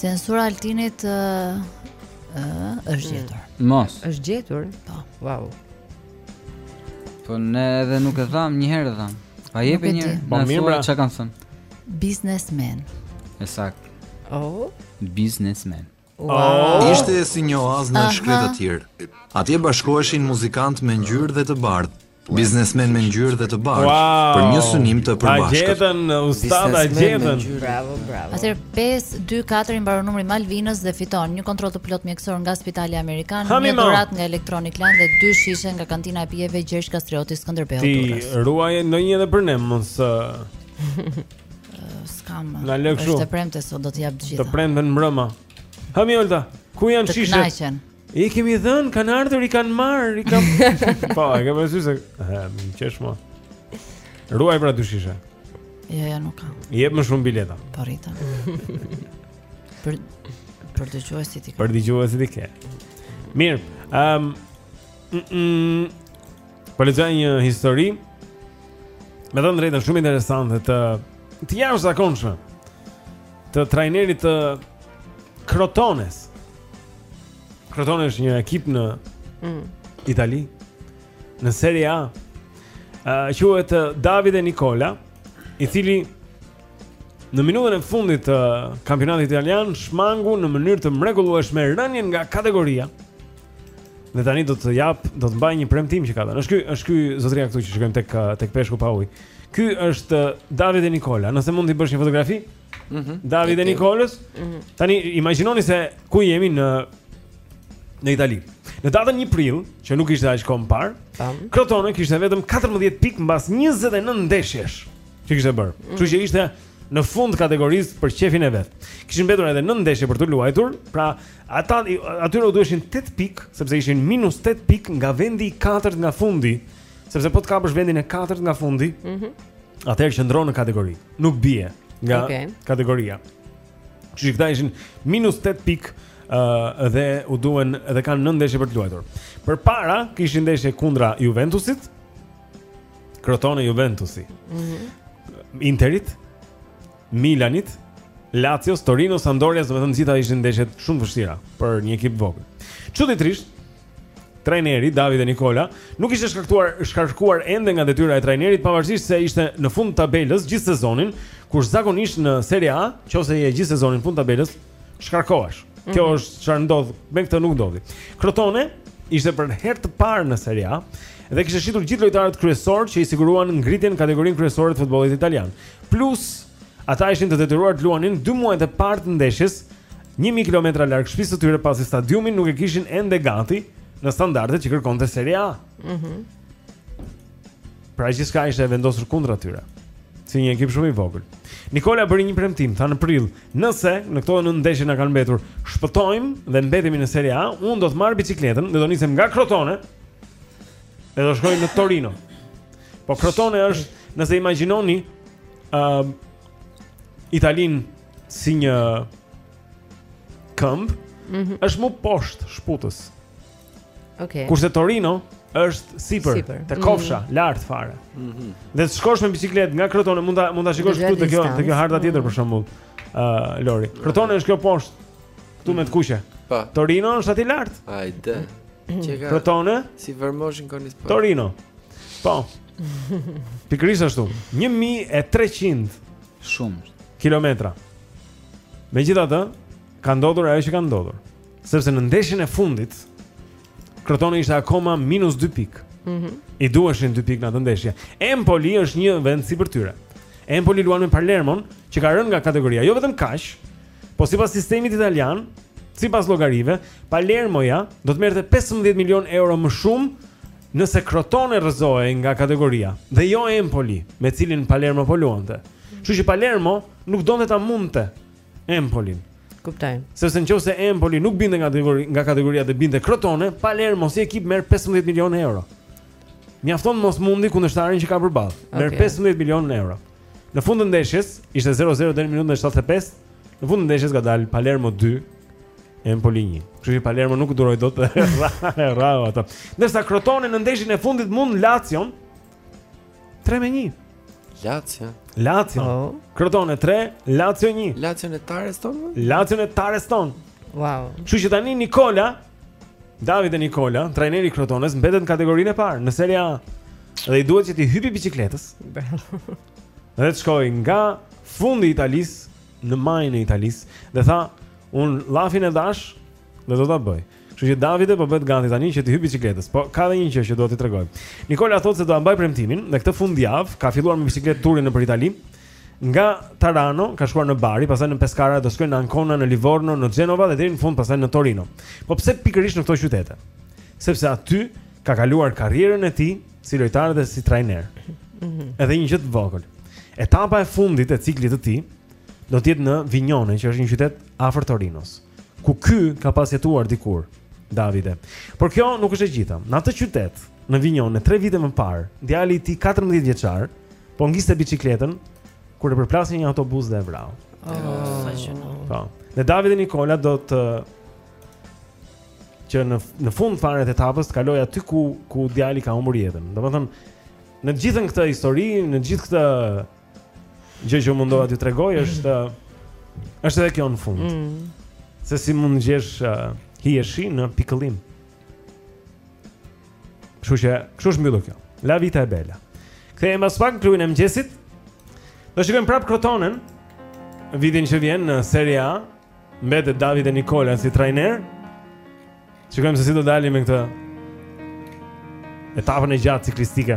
Censura e Altinit ë është hmm. gjetur. Mos. Është gjetur? Po. Wow. Po ne edhe nuk e dhamë, një herë dhamë. Pa jepe një. Po mirë, pra. ça kanë thënë? Businessman. E saktë. Oh. Businessman. Wow. Oh. Ishte si një oaz në shkretëtirë. Atje bashkoheshin muzikantë me ngjyrë dhe të bardhë, Biznesmen me ngjyrë dhe të bardhë wow. për një synim të përbashkët. E gjetën usta, e gjetën. Bravo, bravo. Atëherë 5 2 4 i mbaron numri i Malvinës dhe fiton një kontroll të plot mjekësor nga Spitali Amerikan, një dhuratë nga Electronic Land dhe dy shishe nga kantina e pijeve Gjergj Kastrioti Skënderbeu. Ti ruaje ndonjë edhe për ne mos. S'kam. Na lë kështu. E premte sot do t'i jap të gjitha. Të premten mbrëma. Ama Olta, ku janë shishet? I kemi dhënë, kanë ardhur, i kanë marrë, i kam. po, e ke parasysh se më qesh më. Ruaj pra dy shishe. Jo, jo, nuk kam. Jep më shumë bileta. Po rita. për për dëgjuesit i ke. Për dëgjuesit i ke. Mirë. Ehm. Um, mm, mm, po lexoj një histori. Me thënë të drejtën shumë interesante të të jashtëzakonshme të trajnerit të Krotones. Crotone është një ekip në mm. Itali, në Serie A. Uh, quhet Davide Nicola, i cili në minutën e fundit të uh, kampionatit italian shmangu në mënyrë të mrekullueshme rënien nga kategoria. Dhe tani do të jap, do të mbaj një premtim që ka dhënë. Është ky, është ky zotria këtu që shikojmë tek tek Peshku pa ujë. Ky është Davide Nicola. Nëse mund t'i bësh një fotografi, Mhm. Davide Nikolës. Mhm. Tani imagjinoni se ku jemi në në Itali. Në datën 1 prill, që nuk ishte aq kohë më parë, Crotone kishte vetëm 14 pikë mbas 29 ndeshjesh që kishte bërë. Mhm. Kështu që ishte në fund kategorisë për qejfin e vet. Kishin mbetur edhe 9 ndeshje për t'u luajtur, pra ata atyre u duheshin 8 pikë, sepse ishin minus 8 pikë nga vendi i katërt nga fundi, sepse po të kapësh vendin e katërt nga fundi. Mhm. Atëherë qëndron në kategori. Nuk bie nga okay. kategoria. Kështu që këta ishin minus 8 pikë uh, dhe u duhen dhe kanë 9 ndeshje për të luajtur. Përpara kishin ndeshje kundra Juventusit, Krotone Juventusi, mm -hmm. Interit, Milanit, Lazios, Torinos, Sampdorias, domethënë gjitha ishin ndeshje shumë vështira për një ekip vogël. Çuditërisht, trajneri Davide Nikola nuk ishte shkarkuar shkarkuar ende nga detyra e trajnerit pavarësisht se ishte në fund të tabelës gjithë sezonin, kur zakonisht në Serie A, nëse je gjithë sezonin fund të tabelës, shkarkohesh. Mhm. Kjo mm -hmm. është çfarë ndodh, me këtë nuk ndodhi. Crotone ishte për herë të parë në Serie A dhe kishte shitur gjithë lojtarët kryesorë që i siguruan ngritjen në kategorinë kryesore të futbollit italian. Plus Ata ishin të detyruar të luanin 2 muajt e parë të ndeshjes 1000 kilometra larg shtëpisë së tyre pasi stadiumin nuk e kishin ende gati në standardet që kërkonte Serie A. Mhm. Mm pra gjithçka ishte vendosur kundra tyre. Si një ekip shumë i vogël. Nikola bëri një premtim, tha në prill, nëse në këto 9 ndeshje na kanë mbetur, shpëtojmë dhe mbetemi në Serie A, unë do të marr biçikletën dhe do nisem nga Crotone Dhe do shkoj në Torino. Po Crotone është, nëse imagjinoni ë uh, Italinë si një këmbë, mm -hmm. është mu poshtë shputës. Okej. Okay. Kurse Torino është sipër, sipër. te mhm. kofsha, mm -hmm. lart fare. Ëh. Mm -hmm. Dhe të shkosh me biçikletë nga Crotone mund ta mund ta shikosh këtu te kjo te kjo harta tjetër për shembull. Ëh, uh, Lori. Crotone është kjo poshtë. Këtu me të kuqe. Po. Torino është aty lart. Hajde. Crotone? Si vërmosh në konis për Torino Po Pikërisht ashtu 1300 Shumë Kilometra Megjithatë Ka ndodhur ajo që ka ndodhur Sepse në ndeshjen e fundit Crotone ishte akoma minus 2 pikë mm -hmm. I duheshin 2 pikë në atë ndeshje Empoli është një vend sipër tyre Empoli luan me Palermon Që ka rënë nga kategoria Jo vetëm kaq Po sipas sistemit italian, sipas llogarive, Palermoja do të merrte 15 milionë euro më shumë nëse Crotone rrëzohej nga kategoria dhe jo Empoli, me cilin Palermo po luante. Kështu që Palermo nuk donte ta mundte Empolin. Kuptoj. Sepse nëse Empoli nuk binte nga kategoria, nga kategoria dhe binte Crotone, Palermo si ekip merr 15 milionë euro. Mjafton mos mundi kundërshtarin që ka përballë. Merr okay. 15 milionë euro. Në fund të ndeshjes ishte 0-0 deri në minutën e 75. Në fund të ndeshjes ka dalë Palermo 2 Empoli 1. Kështu që Palermo nuk duroi dot. Ra. Ra ato. Ndërsa Crotone në ndeshjen e fundit mund Lazion 3-1. Lazio. Lazio. Oh. Crotone 3, Lazio 1. Lazio në Tareston? Lazio në Tareston. Wow. Kështu që tani Nikola Davide Nikola, trajneri i Krotones, mbetet në kategorinë e parë në Serie A. Dhe i duhet që t'i hypi biçikletës. dhe të shkojë nga fundi i Italisë në majën e Italisë dhe tha, "Un llafin e dash dhe do ta bëj." Kështu që Davide po bëhet gati tani që t'i hypi biçikletës. Po ka edhe një gjë që do ta tregoj. Nikola thotë se do ta mbaj premtimin dhe këtë fundjavë ka filluar me biçikletë turin nëpër Itali. Nga Taranto ka shkuar në Bari, pastaj në Pescara, do shkojë në Ancona, në Livorno, në Genova dhe deri në fund pastaj në Torino. Po pse pikërisht në këto qytete? Sepse aty ka kaluar karrierën e tij si lojtar dhe si trajner. Mm -hmm. Edhe një gjë të vogël. Etapa e fundit e ciklit të tij do të jetë në Vignone, që është një qytet afër Torinos, ku ky ka pas jetuar dikur, Davide. Por kjo nuk është e gjitha. Në atë qytet, në Vignone, 3 vite më parë, djali i tij 14 vjeçar, Po ngiste biçikletën kur e përplasi një autobus dhe e vrau. Oh. Po. Dhe Davide Nikola do që në në fund fare të etapës të kaloj aty ku ku djali ka humbur jetën. Domethënë në të gjithën këtë histori, në gjithë këtë gjë që u mundova t'ju tregoj është është edhe kjo në fund. Mm. Se si mund të gjesh uh, hijeshi në pikëllim. Kështu që, kështu është mbyllur kjo. La vita e bella. Kthehemi pas pak në klubin e mëngjesit. Do shikojmë prap Krotonen vitin që vjen në Serie A. Mbetet Davide Nikola si trajner. Shikojmë se si do dalim me këtë etapën e gjatë ciklistike.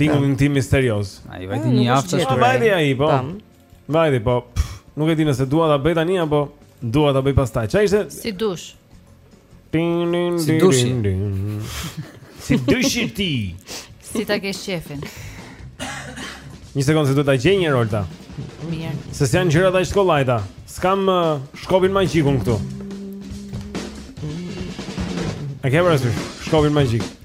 Tingullin tim misterioz. Ai vajti një javë tash. Po vajti ai, po. Vajti po. Nuk e di nëse dua ta bëj tani apo dua ta bëj pastaj. Çfarë ishte? Si dush. Ding ding ding. Si dush. Si dush ti. Si ta ke qejfin. Një sekondë se duhet ta gjej njëherë ta. Mirë. Se janë gjërat aq kollajta. S'kam uh, shkopin magjik unë këtu. A ke parasysh shkopin magjik?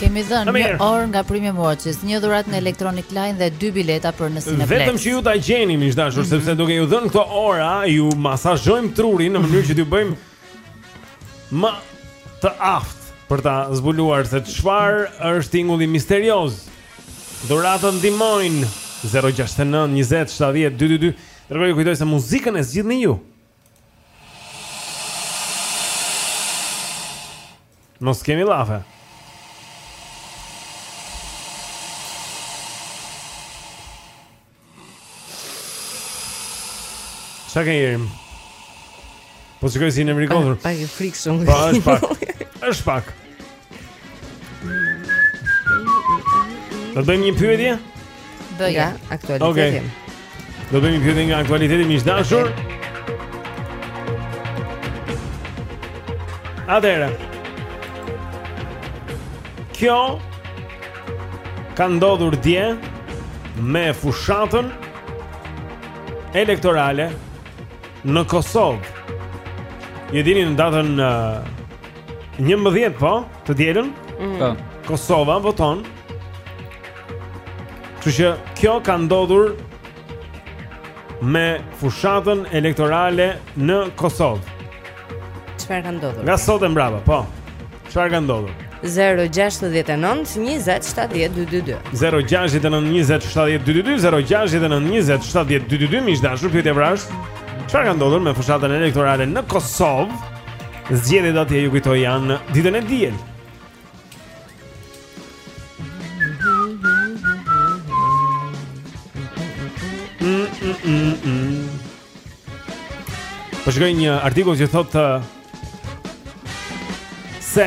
Kemi dhënë një orë nga Prime Watches, një dhuratë në Electronic Line dhe dy bileta për në Cineplex. Vetëm që ju ta gjeni miq të dashur, mm -hmm. sepse duke ju dhënë këto ora, ju masazhojmë trurin në mënyrë që t'ju bëjmë më të aftë për ta zbuluar se çfarë është tingulli misterioz. Dhuratat ndihmojnë 069 20 70 222. Dërgo, ju kujtoj se muzikën e zgjidhni ju. Mos kemi lafe. Sa ke jerim? Po shikoj si nevrikosur. Pak i frikshëm. Po është pak. Është pak. Do të bëjmë një pyetje? Bëj. Ja, aktualitet. Okej. Okay. Do të bëjmë një pyetje nga aktualiteti miq të dashur. Atëherë. Kjo ka ndodhur dje me fushatën elektorale në Kosovë. E dini në datën 11 po, të dielën. Mm. Po. Kosova voton. Kështu që kjo ka ndodhur me fushatën elektorale në Kosovë. Çfarë ka ndodhur? Nga sot e mbrapa, po. Çfarë ka ndodhur? 0-6-19-27-12-2 0-6-19-27-12-2 0-6-19-27-12-2 Miq të dashur, pyetje e vrazhdë. Ça ka ndodhur me fushatën elektorale në Kosovë Zgjedhjet, t'jua kujtoj janë ditën e diel. Po shikoj një artikull që thotë uh, Se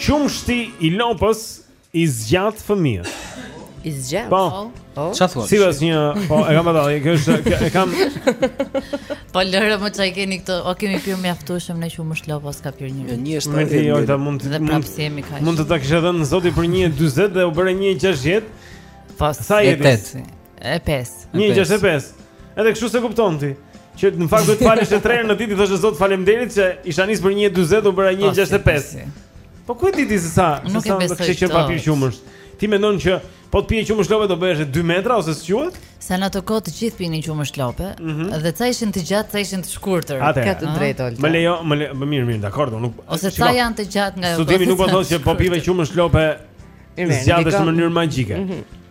Qumshti i lopës I zgjat fëmijët. I zgjat. Po. po. po. Çfarë thua? Sipas një, po e kam dalë, kjo është e kam. Po lëre me ç'e keni këtë, o kemi pirë mjaftueshëm ne qumësht lope, s'ka pirë një. Një është. Mendoj jo, ta mund të mund. Mund të ta kishte dhënë zoti për 1.40 dhe u bëre 1.60. Po sa je ti? E pesë. Një gjashtë e pesë. Edhe kështu se kupton ti. Që në fakt do të falesh tre herë në ditë, i thoshe zot, faleminderit që isha nis për 1.40 u bëra 1.65. Po ku e di ti se sa, se sa do të kishe qenë pa pirë qumësht. Ti mendon që po të pije qumësht lope do bëhesh 2 metra ose s'quhet? Sa në ato kohë të gjithë pinin qumësht lope mm -hmm. dhe ca ishin të gjatë, ca ishin të shkurtër. Ka të drejtë Olta. Më lejo, më lejo, mirë, mirë, dakor, nuk. Ose ca janë të gjatë nga ato. Studimi nuk po thotë që po pive qumësht lope zgjatesh në mënyrë magjike. Mm -hmm.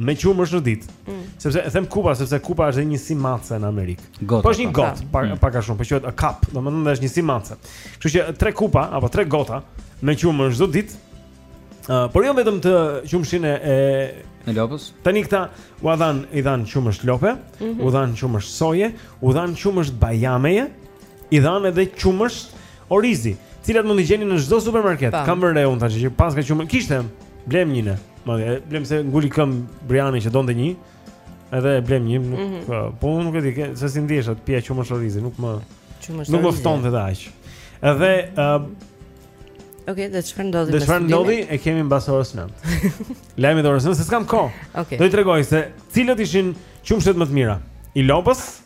me qumësht në ditë. Mm. Sepse e them kupa sepse kupa është edhe njësi matëse në Amerikë. Po është një gotë, pa, mm. pak a shumë, po quhet a cup, domethënë është njësi matëse. Kështu që tre kupa apo tre gota me qumësht çdo ditë. Uh, por jo vetëm te qumështi i i lopës. Tani këta u dhanë i dhanë qumësht lope, mm -hmm. u dhanë qumësht soje, u dhanë qumësht bajameje. i dhanë edhe qumësht orizi, të cilat mund të gjeni në çdo supermarket. Kam vënë re unë tash që paska qumësht. Kishte, blemë një ne. Madje blemë se nguli këmbë Briani që donte një. Edhe e blemë një. Mm -hmm. Po, po unë nuk e di se si ndihesh a të pija qumësht orizi, nuk më qumësht orizi. Nuk më ftonte dhe aq. Edhe ë uh, Ok, dhe çfarë ndodhi Dhe çfarë ndodhi e kemi mbas orës 9 Lajmet e orës 9, se s'kam kohë okay. Do i tregoj se cilët ishin qumështet më të mira I lopës,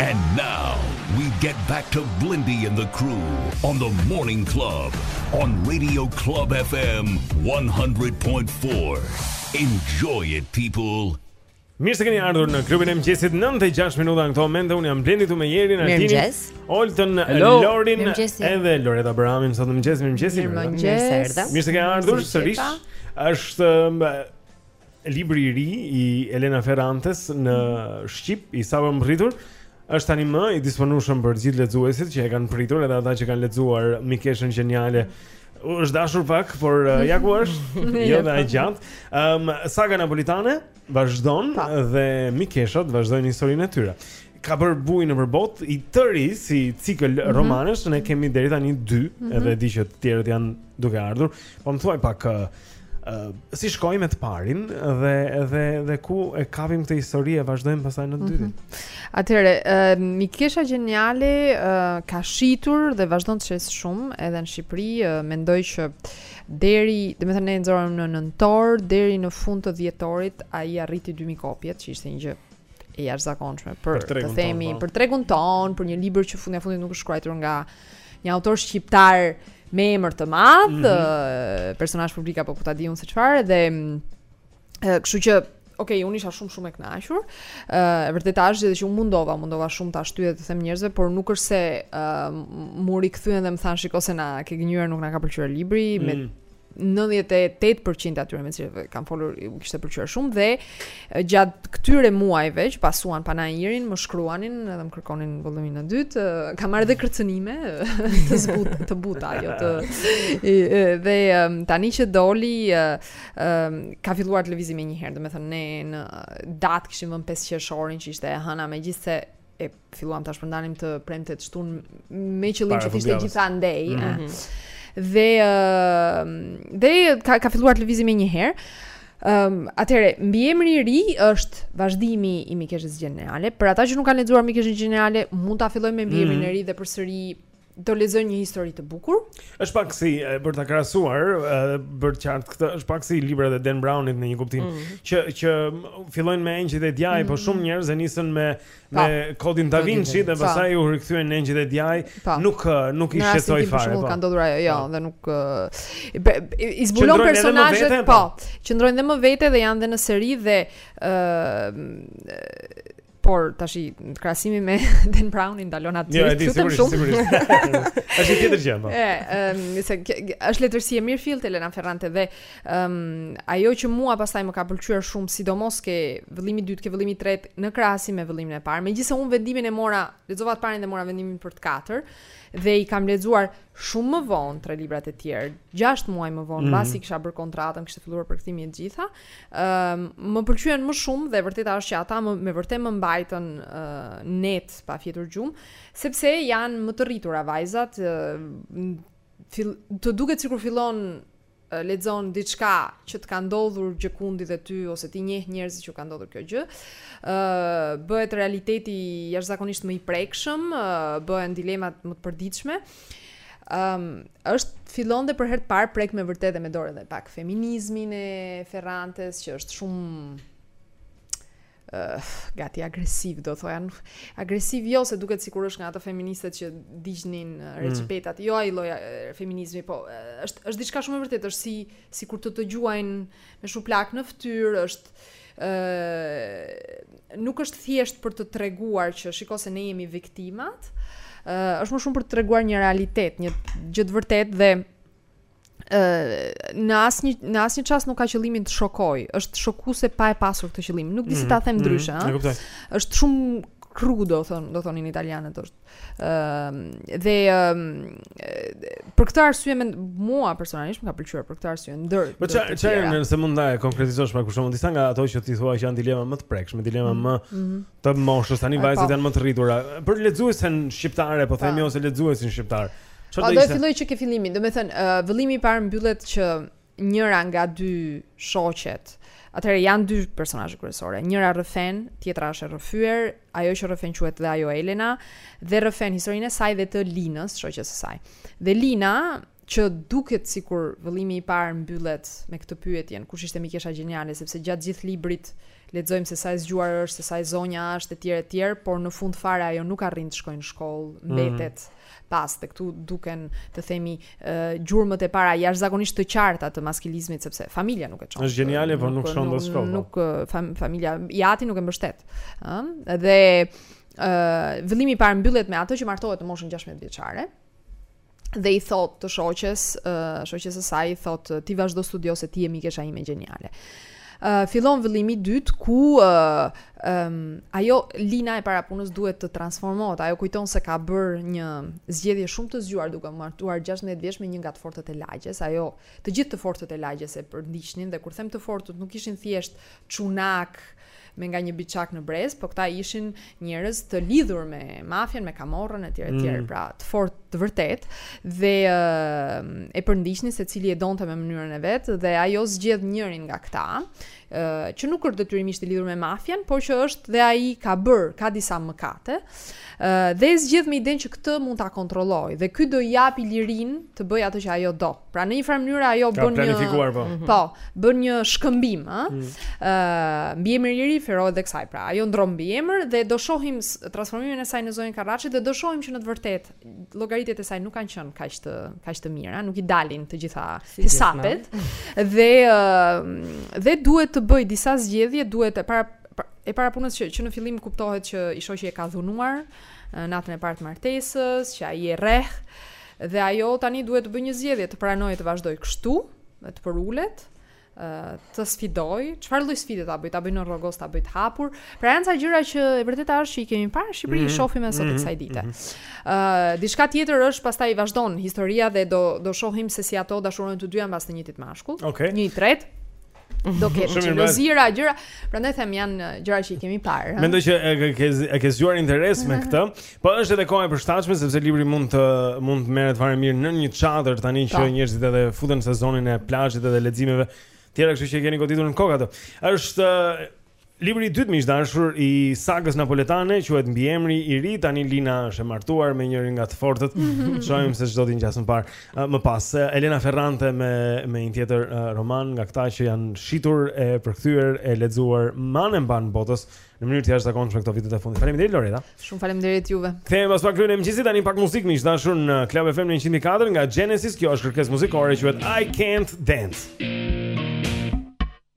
And now we get back to Blendi and the crew on the Morning Club on Radio Club FM 100.4. Enjoy it people. Mirë se keni ardhur në klubin e mëngjesit 9 e 6 minuta në këto momente unë jam Blendi këtu me Jerin Altinin Oltën Lorin edhe Loreta Abrahamin sot në mëngjes mirë mëngjes mirë mëngjes mirë se keni ardhur sërish është Libri i ri i Elena Ferrantes në mhm. shqip i sapo mbërritur është tani më i disponueshëm për gjithë lexuesit që e kanë pritur edhe ata që kanë lexuar Mikeshën Gjeniale. Është dashur pak, por uh, ja ku është, jo dhe aq gjatë. Ehm, um, saga napolitane vazhdon po. dhe Mikeshat vazhdojnë historinë e tyre. Ka bërë bujë nëpër botë i tëri si cikël mm -hmm. romanesh, ne kemi deri tani 2, mm -hmm. edhe di që të tjerët janë duke ardhur. Po më thuaj pak uh, uh, si shkoi me të parin dhe dhe dhe ku e kapim këtë histori e vazhdojmë pastaj në të dytin. Mm -hmm. Atëherë, uh, Mikesha Gjeniale uh, ka shitur dhe vazhdon të shes shumë edhe në Shqipëri, uh, mendoj që deri, domethënë ne nxorëm në nëntor deri në fund të dhjetorit, ai arriti 2000 kopjet, që ishte një gjë e jashtëzakonshme për, për të themi, po. për tregun tonë, për një libër që fundja fundit nuk është shkruar nga Një autor shqiptar me emër të madh, mm -hmm. personazh publik apo ku ta di unë se çfarë dhe kështu që Ok, unë isha shumë shumë e kënaqur. Ë uh, e vërteta është edhe që unë u mundova, u mundova shumë t'ua shtyja të themi njerëzve, por nuk është se uh, m'u rikthyen dhe më thanë shiko se na ke gënjyer, nuk na ka pëlqyer libri mm. me 98 për qind atyre me cilëve kam folur u kishte pëlqyer shumë dhe gjatë këtyre muajve që pasuan panairin më shkruanin edhe më kërkonin vëllimin e dytë kam marrë edhe kërcënime të zbut të buta jo të dhe tani që doli ka filluar të lëvizi menjëherë domethënë ne një datë kishim vënë 5 qershorin që ishte e hëna megjithëse e filluam ta shpërndanim të premte të shtunë me qëllim që të ishte gjithandej. Mm -hmm. Dhe uh, dhe ka ka filluar të lëvizi menjëherë. Ëm, um, atëherë, mbiemri i ri është vazhdimi i mikeshës gjeniale. Për ata që nuk kanë lexuar mikeshën gjeniale, mund ta fillojnë me mbiemrin mm -hmm. e ri dhe përsëri Do lexoj një histori të bukur. Është pak si për ta krahasuar, për ta bërë të qartë këtë, është pak si librat e Dan Brownit në një kuptim, mm -hmm. që që fillojnë me engjëjt e djaj, mm -hmm. po mhm. shumë njerëz e nisën me pa, me kodin Da Vinci dhe pastaj u rikthyen te engjëjt e djaj, pa. nuk nuk i shqetësoi fare. Nuk po. ka ndodhur ajo, jo, dhe nuk i zbulon personazhet, po. po. Qëndrojnë dhe më vete dhe janë dhe në seri dhe ë Por tashi krahasimi me Dan Brownin ndalon aty. Jo, e di sigurisht, shumë. sigurisht. Është një tjetër gjë, po. E, ëm, se është letërsi e mirëfilltë Elena Ferrante dhe ëm um, ajo që mua pastaj më ka pëlqyer shumë, sidomos ke vëllimi i dytë, ke vëllimi i tretë në krahasim me vëllimin e parë. Megjithëse unë vendimin e mora, lexova të parin dhe mora vendimin për të katër dhe i kam lexuar shumë më vonë tre librat e tjerë, 6 muaj më vonë, mm -hmm. pasi kisha bërë kontratën, kishte filluar përkthimi e të gjitha. Uh, më pëlqyen më shumë dhe e vërteta është që ata më, me vërtet më mbajtën uh, net pa fjetur gjumë, sepse janë më të rritura vajzat, uh, fil, të duket sikur fillon lexon diçka që të ka ndodhur gjëkundi dhe ty ose ti njeh njerëz që u ka ndodhur kjo gjë, ë uh, bëhet realiteti jashtëzakonisht më i prekshëm, uh, bëhen dilemat më të përditshme. Uh, Ëm, është fillon dhe për herë të parë prek me vërtet dhe me dorë dhe pak feminizmin e Ferrantes që është shumë uh, gati agresiv, do thoja, agresiv jo se duket sikur është nga ato feministet që digjnin uh, mm. recipetat. Mm. Jo ai lloj feminizmi, po është është diçka shumë e vërtetë, është si sikur të të gjuajnë me shuplak në fytyrë, është ë nuk është thjesht për të treguar që shiko se ne jemi viktimat, ë është më shumë për të treguar një realitet, një gjë të vërtetë dhe ë në asnjë në asnjë çast nuk ka qëllimin të shokojë. Është shokuese pa e pasur këtë qëllim. Nuk di si ta mhm, them mhm, ndryshe, ëh. Është shumë krudo, thon, do thonin italianët, është dhe për këtë arsye mua personalisht më ka pëlqyer për këtë arsye ndër po ça ça janë nëse mund ta konkretizosh pak për shkakun disa nga ato që ti thua që janë dilema më të prekshme dilema më mm -hmm. të moshës tani vajzat po. janë më të rritura për lexuesen shqiptare po themi po. ose lexuesin shqiptar çfarë do të thotë do filloj që ke fillimin do të thënë vëllimi i parë mbyllet që njëra nga dy shoqet. Atëherë janë dy personazhe kryesore. Njëra rrëfen, tjetra është e rrëfyer, ajo që rrëfen quhet dhe ajo Elena dhe rrëfen historinë e saj dhe të Linës, shoqes së saj. Dhe Lina që duket sikur vëllimi i parë mbyllet me këtë pyetjen, kush ishte Mikesha Gjeniale, sepse gjatë gjithë librit lexojmë se sa e zgjuar është, se sa e zonja është etj etj, por në fund fare ajo nuk arrin të shkojë në shkollë, mhm. mbetet mm. pas edhe këtu duken të themi gjurmët e para jashtëzakonisht të qarta të maskilizmit sepse familja nuk e çon. Është geniale, por nuk shkon dot shkolla. Nuk familja i ati nuk e mbështet. Ëh, dhe ëh vëllimi i parë mbyllet me atë që martohet në moshën 16 vjeçare dhe i thotë të shoqes, uh, shoqes së saj i thotë ti vazhdo studio se ti je mikesha ime geniale. fillon vëllimi i dytë ku um, ajo lina e para punës duhet të transformohet. Ajo kujton se ka bërë një zgjedhje shumë të zgjuar duke u martuar 16 vjeç me një nga të fortët e lagjes. Ajo të gjithë të fortët e lagjes e përndiqnin dhe kur them të fortët nuk ishin thjesht çunak, uh, me nga një biçak në brez, po këta ishin njerëz të lidhur me mafien, me kamorrën etj etj, mm. pra të fortë të vërtetë dhe e përndiqnin secili e donte me mënyrën e vet dhe ajo zgjedh njërin nga këta që nuk është detyrimisht i lidhur me mafien, por që është dhe ai ka bërë, ka disa mëkate. ë dhe e zgjedh me idenë që këtë mund ta kontrollojë dhe ky do i japë lirinë të bëjë atë që ajo do. Pra në një farë mënyre ajo bën një planifikuar po. Mhm. Po, bën një shkëmbim, ë. Ëh, mm. uh, mbiemri i ri i referohet dhe kësaj. Pra, ajo ndërron mbiemër dhe do shohim transformimin e saj në zonjën Karraçi dhe do shohim që në të vërtetë llogaritjet e saj nuk kanë qenë kaq të kaq të mira, nuk i dalin të gjitha si hesapet. dhe uh, dhe duhet të bëjë disa zgjedhje, duhet e para e para punës që që në fillim kuptohet që i shoqi e ka dhunuar natën e parë të martesës, që ai e rreh Dhe ajo tani duhet të bëjë një zgjedhje, të pranojë të vazhdojë kështu, të përulet, të sfidojë, çfarë lloj sfide ta bëjë, ta bëjë nën rrogoz, ta bëjë të hapur. Pra janë ca gjëra që e vërteta është që i kemi parë në Shqipëri, mm -hmm. shohim edhe sot mm -hmm. kësaj dite. Ëh, mm -hmm. uh, diçka tjetër është pastaj vazhdon historia dhe do do shohim se si ato dashurohen të dyja mbas të njëjtit mashkull, okay. një i tretë. do ketë Shumë mirë, xhelozira, gjëra, prandaj them janë uh, gjëra që i kemi parë. ha? Mendoj që e ke- ke e ke zgjuar interes me këtë. Po është edhe koha e përshtatshme sepse libri mund të mund të merret fare mirë nën një çadër tani që Po. njerëzit edhe futen në sezonin e plazhit edhe leximeve tjera, kështu që e keni goditur në kohë atë. Është Libri i dytë miq të dashur i sagës napoletane quhet Mbiemri i ri. Tani Lina është e martuar me njërin nga të fortët. Shohim se ç'do të ngjasë më parë. Uh, më pas uh, Elena Ferrante me me një tjetër uh, roman nga këta që janë shitur e përkthyer e lexuar anembanë botës në mënyrë të jashtëzakonshme këto vitet e fundit. Faleminderit Loreta. Shumë faleminderit juve. Kthehemi pas pak te emisioni i mëngjesit tani pak muzikë miq të dashur në Club FM 104 nga Genesis. Kjo është kërkesë muzikore quhet I Can't Dance.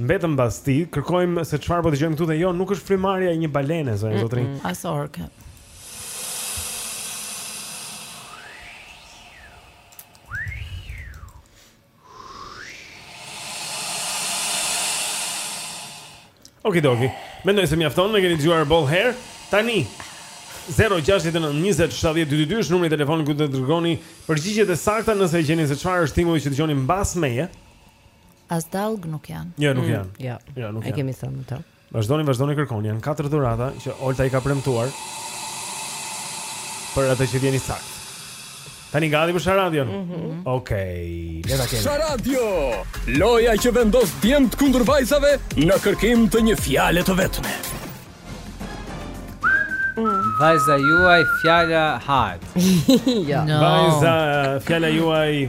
Mbetëm pas ti, kërkojmë se çfarë po dëgjojmë këtu dhe jo, nuk është frymarrja e një balene zonja Zotrin. Mm -mm, as orke. Oki doki. Mendoj se mjafton, ne keni dëgjuar boll herë. Tani 0692070222 është numri i telefonit ku të dërgoni përgjigjet e sakta nëse gjeni se çfarë është tingulli që dëgjoni mbas meje. As dallgë nuk janë. Jo, nuk mm, janë. Jo. Jo, nuk janë. E kemi thënë këto. Vazhdoni, vazhdoni kërkoni. Janë katër dhurata që Olta i ka premtuar. Për atë që vjen i saktë. Tani gati për Sharadion. Mm -hmm. Okej, okay, le ta kemi. Sharadio, loja që vendos djemtë kundër vajzave në kërkim të një fjale të vetme. Mm. Vajza juaj fjala hahet. ja. No. Vajza fjala juaj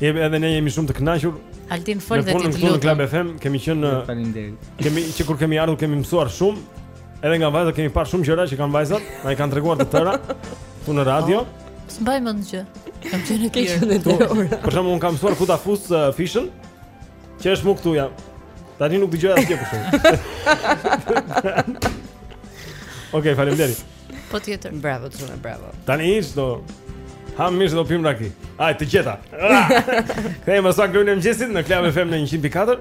Jemi edhe ne jemi shumë të kënaqur. Altin fol dhe ti lutem. Në Club FM, kemi qenë në Faleminderit. Kemi që kur kemi ardhur kemi mësuar shumë. Edhe nga vajzat kemi parë shumë gjëra që kanë vajzat, na i kanë treguar të tëra këtu në radio. Po, s'mbaj mend gjë. Kam qenë në kishën Për shembull, un kam mësuar ku ta fus uh, fishën. Që është më këtu jam. Tani nuk dëgjoj asgjë për shkak. Okej, okay, faleminderit. Po tjetër. Bravo Çuna, bravo. Tani do ha mish do pim raki. Ai të gjeta. Kthehemi pas pak klubin e mëngjesit në Club FM në 104.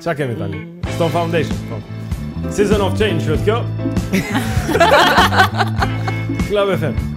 Çka kemi tani? Stone Foundation. Po. Season of Change, let's go. Club FM.